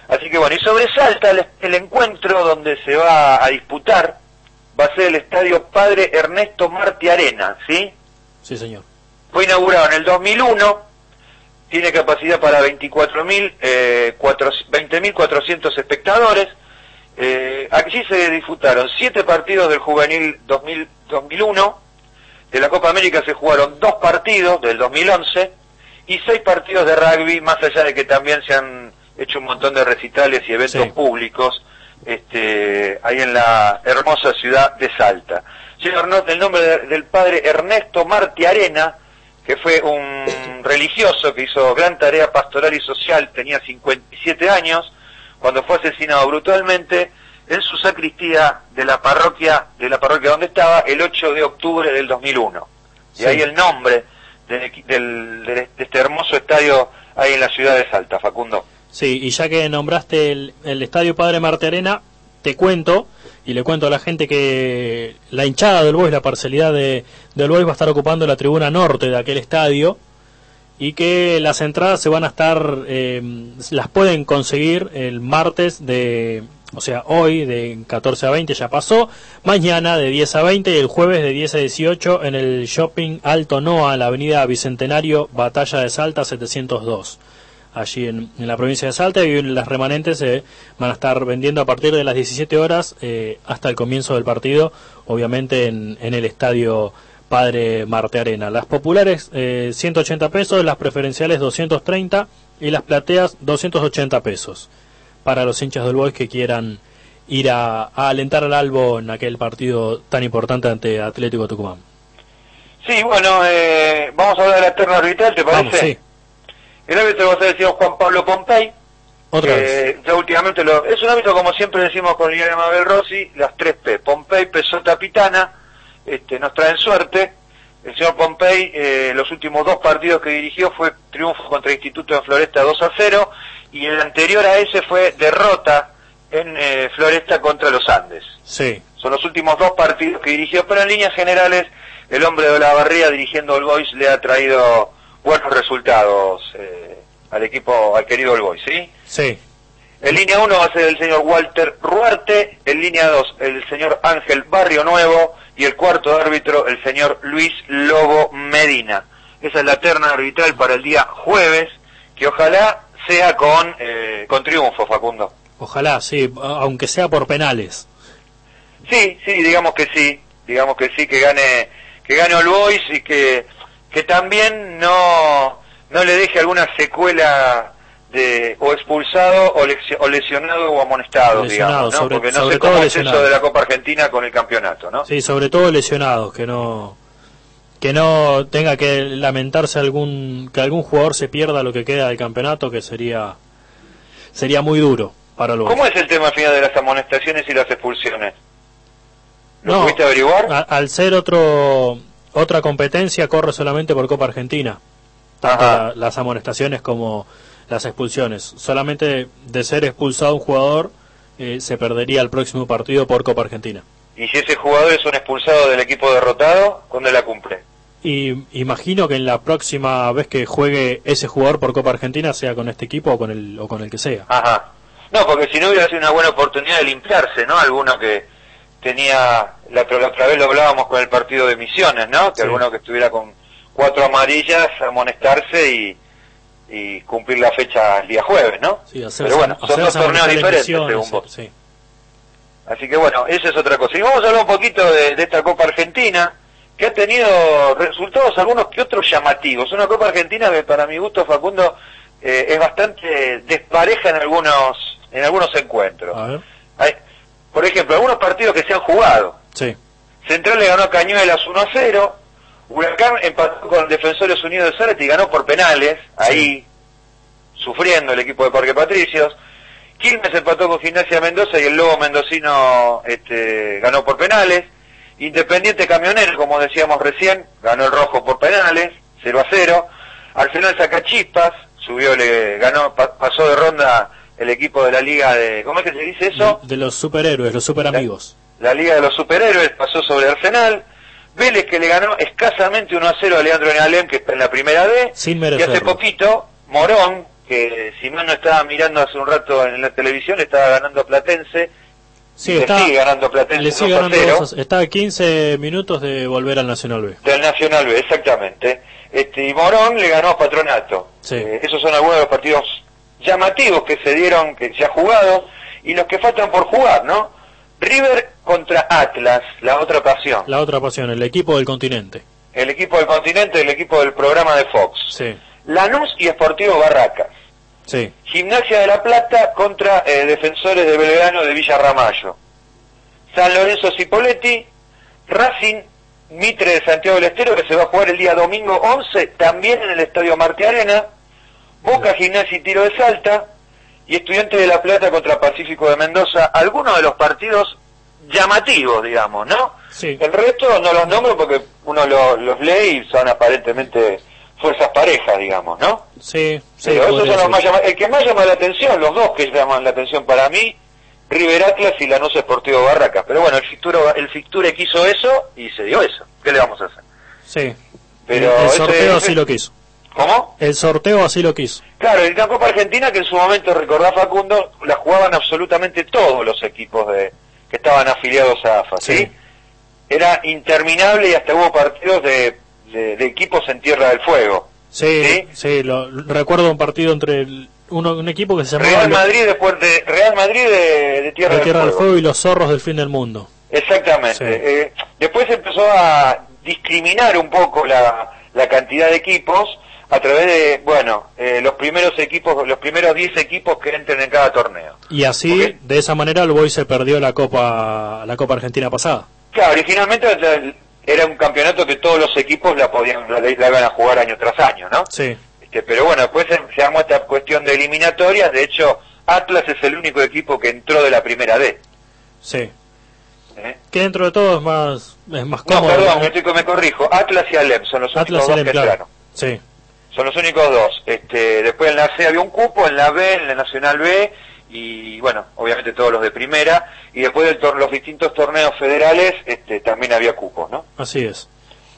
Así que bueno, y sobre Salta el, el encuentro donde se va a disputar va a ser el estadio Padre Ernesto Marti Arena, ¿sí? sí señor. Fue inaugurado en el 2001, tiene capacidad para 24.000, eh, cuatro- 20.400 espectadores. Eh, aquí se disputaron siete partidos del juvenil 2000, 2001, de la Copa América se jugaron dos partidos del 2011 y seis partidos de rugby, más allá de que también se han hecho un montón de recitales y eventos Sí. públicos este, ahí en la hermosa ciudad de Salta. Lleva el nombre de- del padre Ernesto Marti Arena, que fue un religioso que hizo gran tarea pastoral y social, tenía 57 años, cuando fue asesinado brutalmente en su sacristía de la parroquia, de la parroquia donde estaba, el 8 de octubre del 2001. Y Sí. ahí el nombre equi- del- de este hermoso estadio ahí en la ciudad de Salta, Facundo. Sí, y ya que nombraste el, el Estadio Padre Marte Arena, te cuento y le cuento a la gente que la hinchada del Boys, la parcialidad de, del Boys va a estar ocupando la tribuna norte de aquel estadio y que las entradas se van a estar, eh, las pueden conseguir el martes de, o sea, hoy de 14 a 20 ya pasó, mañana de 10 a 20 y el jueves de 10 a 18 en el Shopping Alto Noa, la avenida Bicentenario, Batalla de Salta 702 allí en, la provincia de Salta y las remanentes se van a estar vendiendo a partir de las 17 horas eh, hasta el comienzo del partido, obviamente en, en el estadio Padre Marte Arena. Las populares eh, 180 pesos, las preferenciales 230 y las plateas 280 pesos para los hinchas del Boys que quieran ir a, a alentar al Albo en aquel partido tan importante ante Atlético Tucumán. Sí, bueno, eh, vamos a hablar de la terna arbitral, ¿te parece? Vamos, sí, El árbitro va a ser señor Juan Pablo Pompey. otra que vez. Ya últimamente lo, es un ámbito como siempre decimos con Liliana Mabel Rossi, las tres P, Pompey, Pesota, Pitana, este, nos traen suerte. El señor Pompey, eh, los últimos dos partidos que dirigió fue triunfo contra Instituto de Floresta 2 a 0 y el anterior a ese fue derrota en eh, Floresta contra los Andes. Sí, Son los últimos dos partidos que dirigió, pero en líneas generales el hombre de la barría dirigiendo el Boys le ha traído buenos resultados eh, al equipo, al querido el Boys, ¿sí? sí, En línea 1 va a ser el señor Walter Ruarte, en línea 2 el señor Ángel Barrio Nuevo y el cuarto árbitro el señor Luis Lobo Medina. Esa es la terna arbitral para el día jueves, que ojalá sea con, eh, con triunfo, Facundo. ojalá, sí, aunque sea por penales. Sí, sí, digamos que sí, digamos que sí, que gane, que gane All Boys y que, que también no, no le deje alguna secuela de o expulsado o, lexi- o lesionado o amonestado, Lesionado, digamos, ¿no? sobre- Porque no sobre sé cómo todo es eso lesionado. de la Copa Argentina con el campeonato, ¿no? Sí, sobre todo lesionados, que no que no tenga que lamentarse algún que algún jugador se pierda lo que queda del campeonato, que sería sería muy duro para los ¿Cómo es el tema final de las amonestaciones y las expulsiones? ¿Lo No, pudiste averiguar? a- al ser otro otra competencia corre solamente por Copa Argentina. Tanto la- las amonestaciones como las expulsiones. Solamente de ser expulsado un jugador eh, se perdería el próximo partido por Copa Argentina. Y si ese jugador es un expulsado del equipo derrotado, ¿cuándo la cumple? Y imagino que en la próxima vez que juegue ese jugador por Copa Argentina sea con este equipo o con el o con el que sea. Ajá. No, porque si no hubiera sido una buena oportunidad de limpiarse, ¿no? Alguno que tenía, la, la otra vez lo hablábamos con el partido de Misiones, ¿no? Que Sí. alguno que estuviera con cuatro amarillas, amonestarse y, y cumplir la fecha el día jueves, ¿no? Sí, hacer- Pero bueno, son dos torneos diferentes, según vos. sí. Así que bueno, esa es otra cosa. Y vamos a hablar un poquito de, de esta Copa Argentina, que ha tenido resultados algunos que otros llamativos. Una Copa Argentina que para mi gusto, Facundo, eh, es bastante despareja en algunos, en algunos encuentros. A ver. Hay, por ejemplo, algunos partidos que se han jugado. Sí. Central le ganó a Cañuelas 1 a 0. Huracán empató con Defensores Unidos de Zárate y ganó por penales. Ahí sufriendo el equipo de Parque Patricios. Quilmes empató con Gimnasia Mendoza y el Lobo Mendocino este, ganó por penales. Independiente Camionero, como decíamos recién, ganó el rojo por penales, 0 a 0. Arsenal Sacachispas, subió, le ganó, pa- pasó de ronda el equipo de la liga de, ¿cómo es que se dice eso? De los superhéroes, los superamigos. La liga de los superhéroes pasó sobre Arsenal. Vélez que le ganó escasamente 1 a 0 a Leandro Nealem, que está en la primera D. Sin y hace poquito, Morón, que si mal no estaba mirando hace un rato en la televisión, le estaba ganando a Platense. Sí, le está, sigue ganando a Platense le sigue 2 a ganando 0. dos a- Está a 15 minutos de volver al Nacional B. Del Nacional B, exactamente. Este, y Morón le ganó a Patronato. Sí. Eh, esos son algunos de los partidos llamativos que se dieron, que se ha jugado, y los que faltan por jugar, ¿no? River contra Atlas, la otra ocasión. La otra pasión, el equipo del continente. El equipo del continente, el equipo del programa de Fox. Sí, Lanús y Esportivo Barracas. sí. Gimnasia de la Plata contra eh, Defensores de Belgrano de Villa Ramallo. San Lorenzo Cipoletti, Racing Mitre de Santiago del Estero que se va a jugar el día domingo 11 también en el Estadio Marte Arena. Boca Gimnasia y Tiro de Salta y Estudiantes de La Plata contra Pacífico de Mendoza. Algunos de los partidos llamativos, digamos, ¿no? Sí. El resto no los nombro porque uno lo- los lee y son aparentemente fuerzas parejas, digamos, ¿no? Sí, sí. Pero esos son los más llama- el que más llama la atención, los dos que llaman la atención para mí, River Atlas y Lanús Esportivo Barracas. Pero bueno, el Ficture, el Ficture quiso eso y se dio eso. ¿Qué le vamos a hacer? Sí. Pero el sorteo ese- así lo quiso. ¿Cómo? El sorteo así lo quiso. Claro, en la Copa Argentina, que en su momento, recordá Facundo, la jugaban absolutamente todos los equipos de que estaban afiliados a AFA, ¿sí? Sí. Era interminable y hasta hubo partidos de, de- de equipos en Tierra del Fuego. Sí, ¿Sí? sí, lo, recuerdo un partido entre el- uno, un equipo que se llamaba Real Madrid después de Real Madrid de, de Tierra, de del, Tierra del Fuego. Fuego y los zorros del fin del mundo. Exactamente. Sí. Eh, después empezó a discriminar un poco la, la cantidad de equipos a través de, bueno, eh, los primeros equipos, los primeros 10 equipos que entren en cada torneo. Y así, de esa manera, el Boy se perdió la Copa la Copa Argentina pasada. Claro, originalmente era un campeonato que todos los equipos la podían, la, la iban a jugar año tras año, ¿no? Sí, Este, pero bueno, después se, se armó esta cuestión de eliminatorias, de hecho, Atlas es el único equipo que entró de la primera D. sí. ¿eh? Que dentro de todo es más, es más No, cómodo. perdón, ¿no? me, estoy- me corrijo, Atlas y Alem son los Atlas únicos y dos Alem, que claro. entraron. Sí, Son los únicos dos. Este, después en la C había un cupo, en la B, en la Nacional B, y bueno, obviamente todos los de primera, y después de tor- los distintos torneos federales este, también había cupos, ¿no? así es.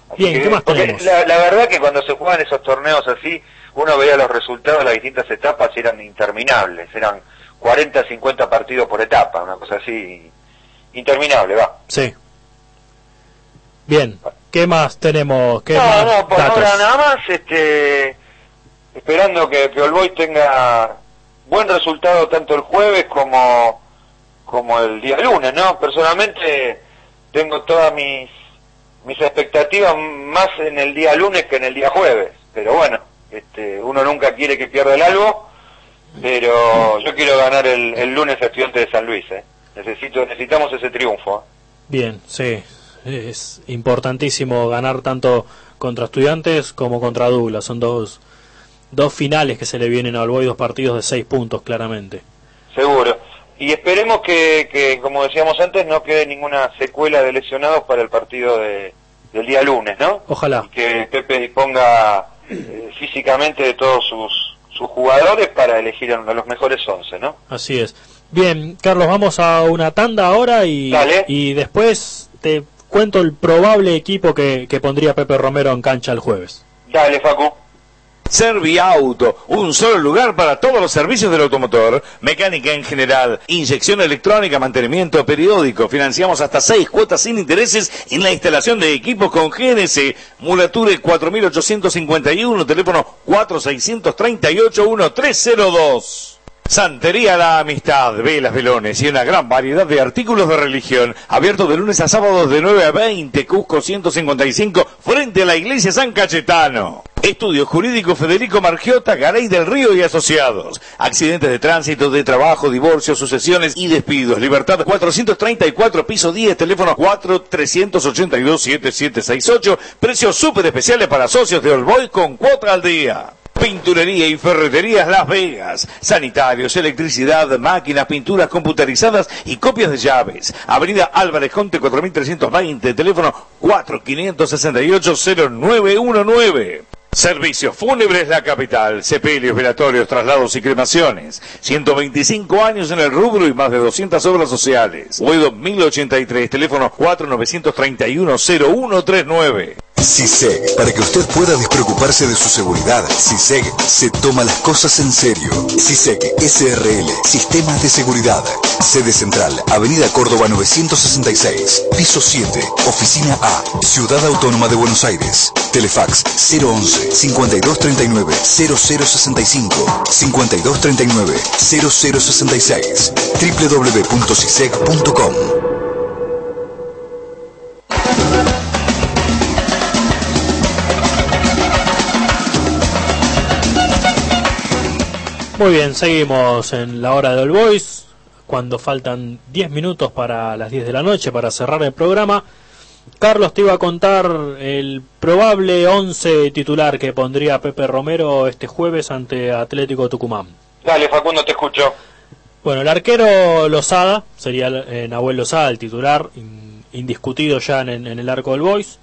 Así Bien, que- ¿qué más tenemos? La, la verdad que cuando se juegan esos torneos así, uno veía los resultados de las distintas etapas y eran interminables, eran 40, 50 partidos por etapa, una cosa así interminable, va. Sí. Bien, ¿qué más tenemos? ¿Qué no, más no, por datos? ahora nada más, este, esperando que, que All Boys tenga buen resultado tanto el jueves como, como el día lunes, ¿no? Personalmente tengo todas mis, mis expectativas más en el día lunes que en el día jueves, pero bueno, este, uno nunca quiere que pierda el algo, pero yo quiero ganar el, el lunes a Estudiantes de San Luis, ¿eh? Necesito, necesitamos ese triunfo. Bien, sí. Es importantísimo ganar tanto contra estudiantes como contra Douglas. Son dos, dos finales que se le vienen a Alboy, dos partidos de seis puntos, claramente. Seguro. Y esperemos que, que, como decíamos antes, no quede ninguna secuela de lesionados para el partido de, del día lunes, ¿no? Ojalá. Y que Pepe disponga eh, físicamente de todos sus, sus jugadores para elegir a los mejores 11, ¿no? Así es. Bien, Carlos, vamos a una tanda ahora y, Dale. y después te cuento el probable equipo que, que pondría Pepe Romero en cancha el jueves. Dale, Facu. Serviauto, un solo lugar para todos los servicios del automotor, mecánica en general, inyección electrónica, mantenimiento periódico, financiamos hasta seis cuotas sin intereses en la instalación de equipos con GNC, Mulature 4851, teléfono 4638-1302. Santería La Amistad, velas, velones y una gran variedad de artículos de religión. Abierto de lunes a sábados de 9 a 20, Cusco 155, frente a la iglesia San Cayetano. Estudio Jurídico Federico Margiota, Garay del Río y Asociados. Accidentes de tránsito, de trabajo, divorcios, sucesiones y despidos. Libertad 434, piso 10, teléfono 4-382-7768. Precios súper especiales para socios de Olboy con cuota al día. Pinturería y Ferreterías Las Vegas. Sanitarios, electricidad, máquinas, pinturas computarizadas y copias de llaves. Avenida Álvarez Conte 4320, teléfono 4568-0919. Servicios Fúnebres La Capital, sepelios, velatorios, traslados y cremaciones. 125 años en el rubro y más de 200 obras sociales. Huedo 1083, teléfono 4931-0139. CISEG, para que usted pueda despreocuparse de su seguridad, CISEG se toma las cosas en serio. CISEG SRL, Sistemas de Seguridad. Sede Central, Avenida Córdoba 966, Piso 7, Oficina A, Ciudad Autónoma de Buenos Aires. Telefax 011 5239 0065 5239 0066 www.ciseg.com Muy bien, seguimos en la hora de All Boys, cuando faltan 10 minutos para las 10 de la noche para cerrar el programa. Carlos te iba a contar el probable 11 titular que pondría Pepe Romero este jueves ante Atlético Tucumán. Dale, Facundo, te escucho. Bueno, el arquero Lozada, sería eh, Nahuel Lozada, el titular, in- indiscutido ya en, en el arco del Boys.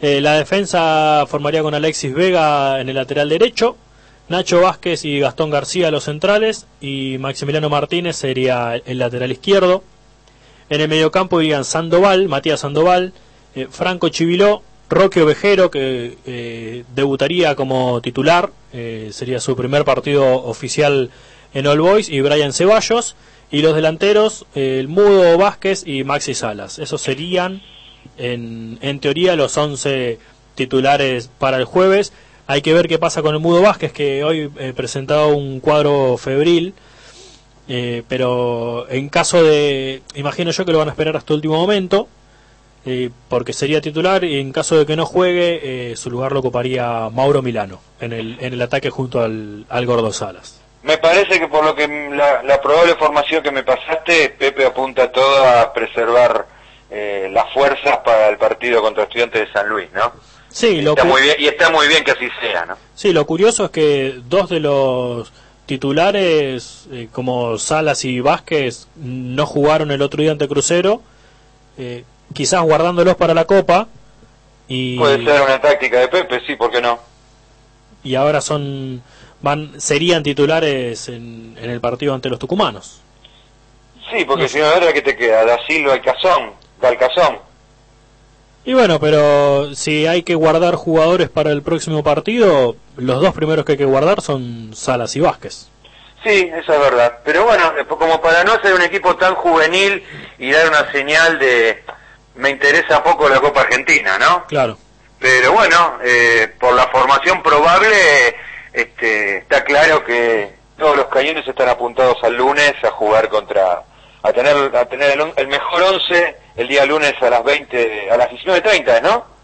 Eh, la defensa formaría con Alexis Vega en el lateral derecho, Nacho Vázquez y Gastón García los centrales y Maximiliano Martínez sería el lateral izquierdo. En el mediocampo irían Sandoval, Matías Sandoval, eh, Franco Chiviló, Roque Ovejero, que eh, debutaría como titular, eh, sería su primer partido oficial en All Boys, y Brian Ceballos. Y los delanteros, el Mudo Vázquez y Maxi Salas. Esos serían, en, en teoría, los 11 titulares para el jueves. Hay que ver qué pasa con el Mudo Vázquez, que hoy eh, presentado un cuadro febril. Eh, pero en caso de, imagino yo que lo van a esperar hasta el último momento, eh, porque sería titular y en caso de que no juegue, eh, su lugar lo ocuparía Mauro Milano en el, en el ataque junto al, al Gordo Salas. Me parece que por lo que la, la probable formación que me pasaste, Pepe apunta todo a preservar eh, las fuerzas para el partido contra Estudiantes de San Luis, ¿no? Sí, lo Está cu- muy bien, y está muy bien que así sea, ¿no? sí, lo curioso es que dos de los titulares, eh, como Salas y Vázquez, no jugaron el otro día ante Crucero, eh, quizás guardándolos para la Copa. Y, Puede ser una táctica de Pepe, sí, ¿por qué no? y ahora son van serían titulares en, en el partido ante los tucumanos. Sí, porque si no, ahora que te queda, Da Silva y Cazón, Dalcazón. Y bueno, pero si hay que guardar jugadores para el próximo partido, los dos primeros que hay que guardar son Salas y Vázquez. Sí, eso es verdad. Pero bueno, eh, como para no ser un equipo tan juvenil y dar una señal de me interesa poco la Copa Argentina, ¿no? Claro. Pero bueno, eh, por la formación probable, este, está claro que todos los cañones están apuntados al lunes a jugar contra, a tener, a tener el, el mejor 11 el día lunes a las 20, a las 19.30, ¿no?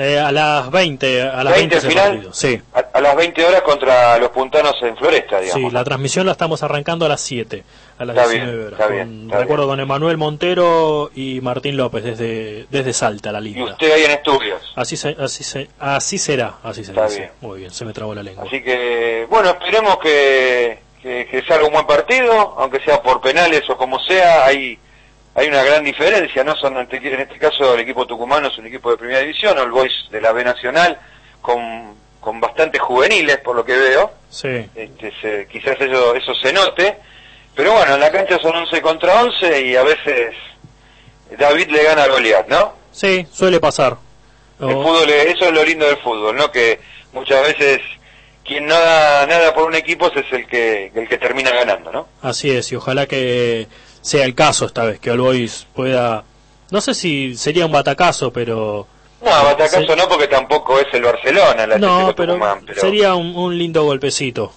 Eh, a las 20, a las 20 20 es el final. partido. Sí. A, a las 20 horas contra los puntanos en Floresta, digamos. Sí, la transmisión la estamos arrancando a las 7, a las Está 19 bien, horas. está con- bien, está recuerdo bien. con Emanuel Montero y Martín López desde, desde Salta, la y linda. usted ahí en estudios. Así, se- así, se- así será, así será. Muy bien, se me trabó la lengua. Así que, bueno, esperemos que, que, que salga un buen partido, aunque sea por penales o como sea, hay, hay una gran diferencia, ¿no? Son, en este en este caso el equipo tucumano es un equipo de primera división, o el Boys de la B Nacional, con, con bastantes juveniles, por lo que veo, Sí. este, se- quizás eso, eso se note, pero bueno, en la cancha son 11 contra 11 y a veces David le gana a Goliat, ¿no? Sí, suele pasar. El fútbol, es- eso es lo lindo del fútbol, ¿no? Que muchas veces quien no da nada por un equipo es el que, el que termina ganando, ¿no? Así es, y ojalá que sea el caso esta vez, que All Boys pueda... No sé si sería un batacazo, pero... No, batacazo no, porque tampoco es el Barcelona, el No, pero, Tucumán, pero sería un, un lindo golpecito.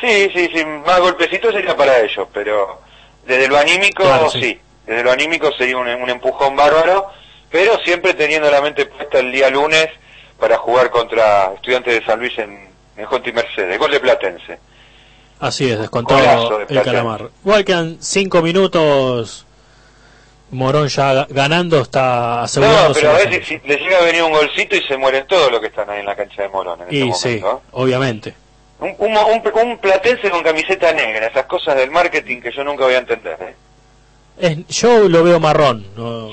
Sí, sí, sí, más golpecito sería para ellos, pero desde lo anímico, Claro, sí. sí. desde lo anímico sería un, un empujón bárbaro, pero siempre teniendo la mente puesta el día lunes para jugar contra Estudiantes de San Luis en, en Jonti Mercedes, gol de Platense. Así es, Golazo descontado de el calamar. Igual quedan cinco minutos Morón ya ganando está asegurando. No, pero a veces si, le llega a venir un golcito y se mueren todos los que están ahí en la cancha de Morón. En y este sí, momento. obviamente. Un, un, un, un, platense con camiseta negra, esas cosas del marketing que yo nunca voy a entender. ¿eh? Es, yo lo veo marrón. No,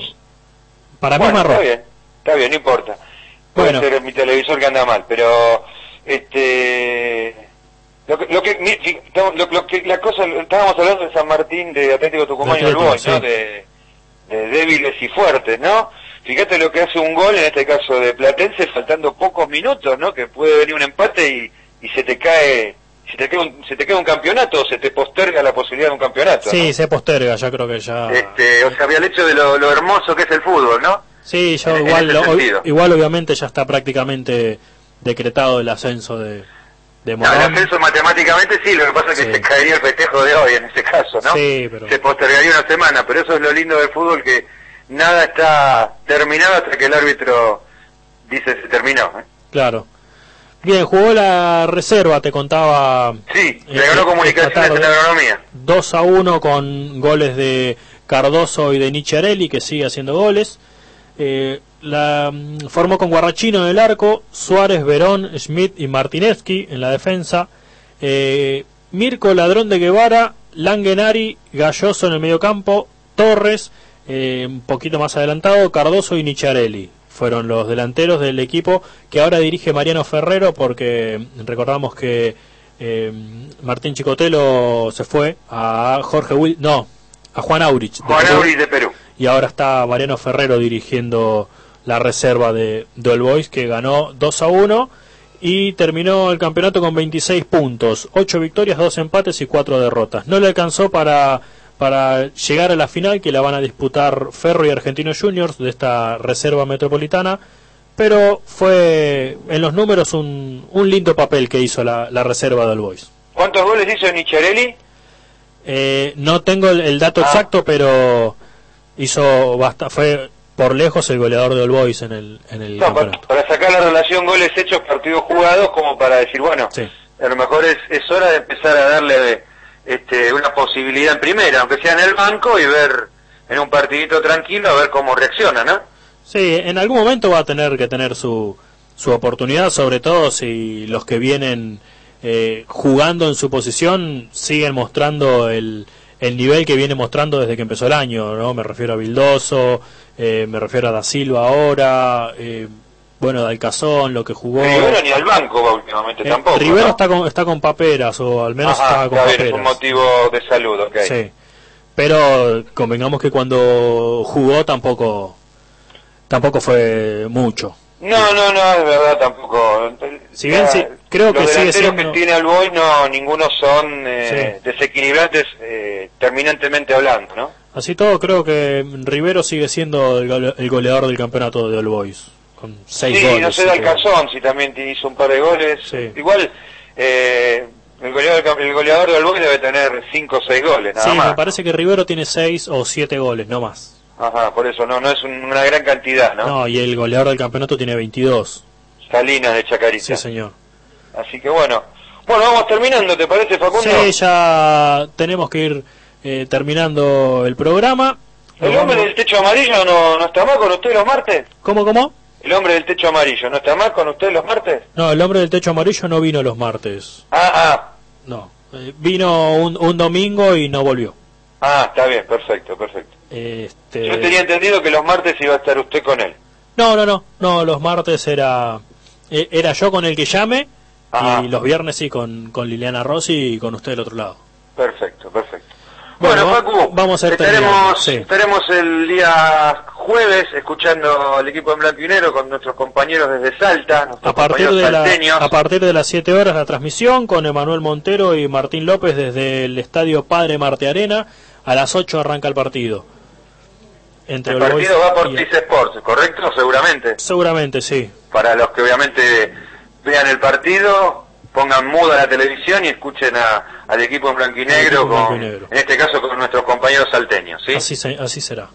para bueno, mí marrón. Está bien, está bien, no importa. Puede Bueno. ser mi televisor que anda mal, pero este lo que, lo que, mi- lo, lo que la cosa estábamos hablando de San Martín de Atlético Tucumán y Uruguay, ¿no? sí. De, de débiles y fuertes, ¿no? Fíjate lo que hace un gol en este caso de Platense faltando pocos minutos, ¿no? Que puede venir un empate y, y se te cae se te, queda un, se te queda un campeonato o se te posterga la posibilidad de un campeonato. Sí, ¿no? se posterga, ya creo que ya. Este, o sea, había el hecho de lo, lo hermoso que es el fútbol, ¿no? Sí, yo en- en igual, igual obviamente ya está prácticamente decretado el ascenso de, de No, el ascenso matemáticamente sí, lo que pasa es que Sí. se caería el festejo de hoy en ese caso, ¿no? Sí, pero- Se postergaría una semana, pero eso es lo lindo del fútbol, que nada está terminado hasta que el árbitro dice se terminó. ¿eh? Claro. Bien, jugó la reserva, te contaba. Sí, eh, le ganó esta comunicaciones en tarde. agronomía. 2 a 1 con goles de Cardoso y de Nicharelli, que sigue haciendo goles. Eh, la mm, formó con Guarrachino en el arco, Suárez, Verón, Schmidt y Martinevski en la defensa. Eh, Mirko Ladrón de Guevara, Langenari, Galloso en el mediocampo, Torres, eh, un poquito más adelantado, Cardoso y Nicharelli. Fueron los delanteros del equipo que ahora dirige Mariano Ferrero porque recordamos que eh, Martín Chicotelo se fue a Jorge Will, no, a Juan Aurich. Juan Perú Auri de Perú. y ahora está Mariano Ferrero dirigiendo la reserva de, de All Boys que ganó 2 a 1 y terminó el campeonato con 26 puntos, 8 victorias, 2 empates y 4 derrotas. No le alcanzó para, para llegar a la final que la van a disputar Ferro y Argentinos Juniors de esta reserva metropolitana, pero fue en los números un, un lindo papel que hizo la, la reserva de All Boys. ¿Cuántos goles hizo Nicharelli? Eh, no tengo el, el dato Ah. exacto, pero hizo basta, fue por lejos el goleador de All Boys en el, en el No, para, sacar la relación goles hechos, partidos jugados, como para decir, bueno, Sí. a lo mejor es, es hora de empezar a darle este, una posibilidad en primera, aunque sea en el banco, y ver en un partidito tranquilo a ver cómo reacciona, ¿no? Sí, en algún momento va a tener que tener su, su oportunidad, sobre todo si los que vienen eh, jugando en su posición siguen mostrando el, el nivel que viene mostrando desde que empezó el año, ¿no? Me refiero a Vildoso, eh, me refiero a Da Silva ahora, eh, bueno, Dalcazón, lo que jugó. Rivero ni al banco va últimamente Eh, tampoco. Rivero ¿no? está con, está con paperas, o al menos Ajá, está con bien, paperas. es un motivo de salud, ok. Sí. Pero convengamos que cuando jugó tampoco tampoco fue mucho. No, no, no, es verdad tampoco. Si bien sí, creo los que sigue siendo- que tiene Alboy, no, ninguno son eh, desequilibrantes eh, terminantemente hablando, ¿no? Así todo, creo que Rivero sigue siendo el, gole- el goleador del campeonato de All Boys. Con seis sí, goles. no sé de siete goles. Alcazón, si también te hizo un par de goles. Sí. Igual, eh, el, goleador, el goleador de Alboy debe tener 5 o 6 goles, nada Sí, más. me parece que Rivero tiene seis o siete goles, no más. Ajá, por eso no, no es un- una gran cantidad, ¿no? No, y el goleador del campeonato tiene 22. Salinas de Chacarita. Sí, señor. Así que bueno. Bueno, vamos terminando, ¿te parece, Facundo? Sí, ya tenemos que ir eh, terminando el programa. ¿El Nos hombre vamos- del techo amarillo no, no está más con usted los martes? ¿Cómo, cómo? ¿El hombre del techo amarillo no está más con usted los martes? No, el hombre del techo amarillo no vino los martes. Ah, ah, No. Eh, vino un, un domingo y no volvió. ah, está bien, perfecto, perfecto. Este... Yo tenía entendido que los martes iba a estar usted con él. No, no, no. No, los martes era eh, era yo con el que llame Ajá. y los viernes sí con, con Liliana Rossi y con usted del otro lado. Perfecto, perfecto. Bueno, Bueno, Facu, vamos a estaremos, sí. estaremos el día jueves escuchando al equipo en blanco y negro con nuestros compañeros desde Salta, A partir, de la, salteños. a partir de las 7 horas la transmisión con Emanuel Montero y Martín López desde el estadio Padre Marte Arena. A las 8 arranca el partido. Entre el partido va por TIS Sports, ¿correcto? Seguramente. Seguramente sí. Para los que obviamente vean el partido, pongan muda la televisión y escuchen a- al equipo en blanco y negro, equipo en blanco con, en este caso con nuestros compañeros salteños, ¿sí? Así, se- así será.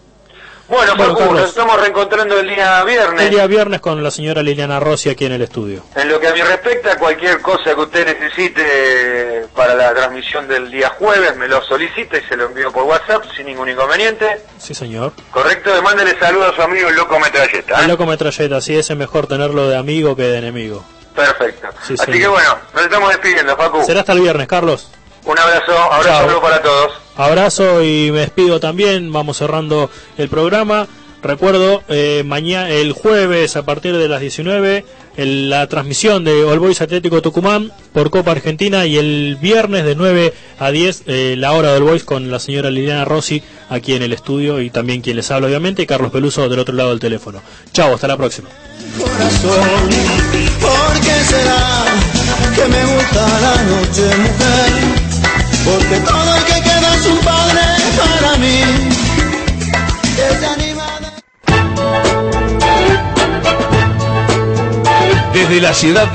Bueno, Bueno, Facu, nos estamos reencontrando el día viernes. El día viernes con la señora Liliana Rossi aquí en el estudio. En lo que a mí respecta, cualquier cosa que usted necesite para la transmisión del día jueves, me lo solicita y se lo envío por WhatsApp sin ningún inconveniente. Sí, señor. Correcto, mándele saludos a su amigo el Loco Metralleta. ¿eh? El loco metralleta, sí, ese es mejor tenerlo de amigo que de enemigo. Perfecto. Sí, Así señor. que bueno, nos estamos despidiendo, Facu. Será hasta el viernes, Carlos. Un abrazo, abrazo Chao. para todos. Abrazo y me despido también. Vamos cerrando el programa. Recuerdo, eh, mañana, el jueves a partir de las 19, el- la transmisión de All Boys Atlético Tucumán por Copa Argentina y el viernes de 9 a 10, eh, la hora del Boys con la señora Liliana Rossi aquí en el estudio y también quien les habla, obviamente, y Carlos Peluso del otro lado del teléfono. Chao, hasta la próxima. es un padre para mí. Desde la ciudad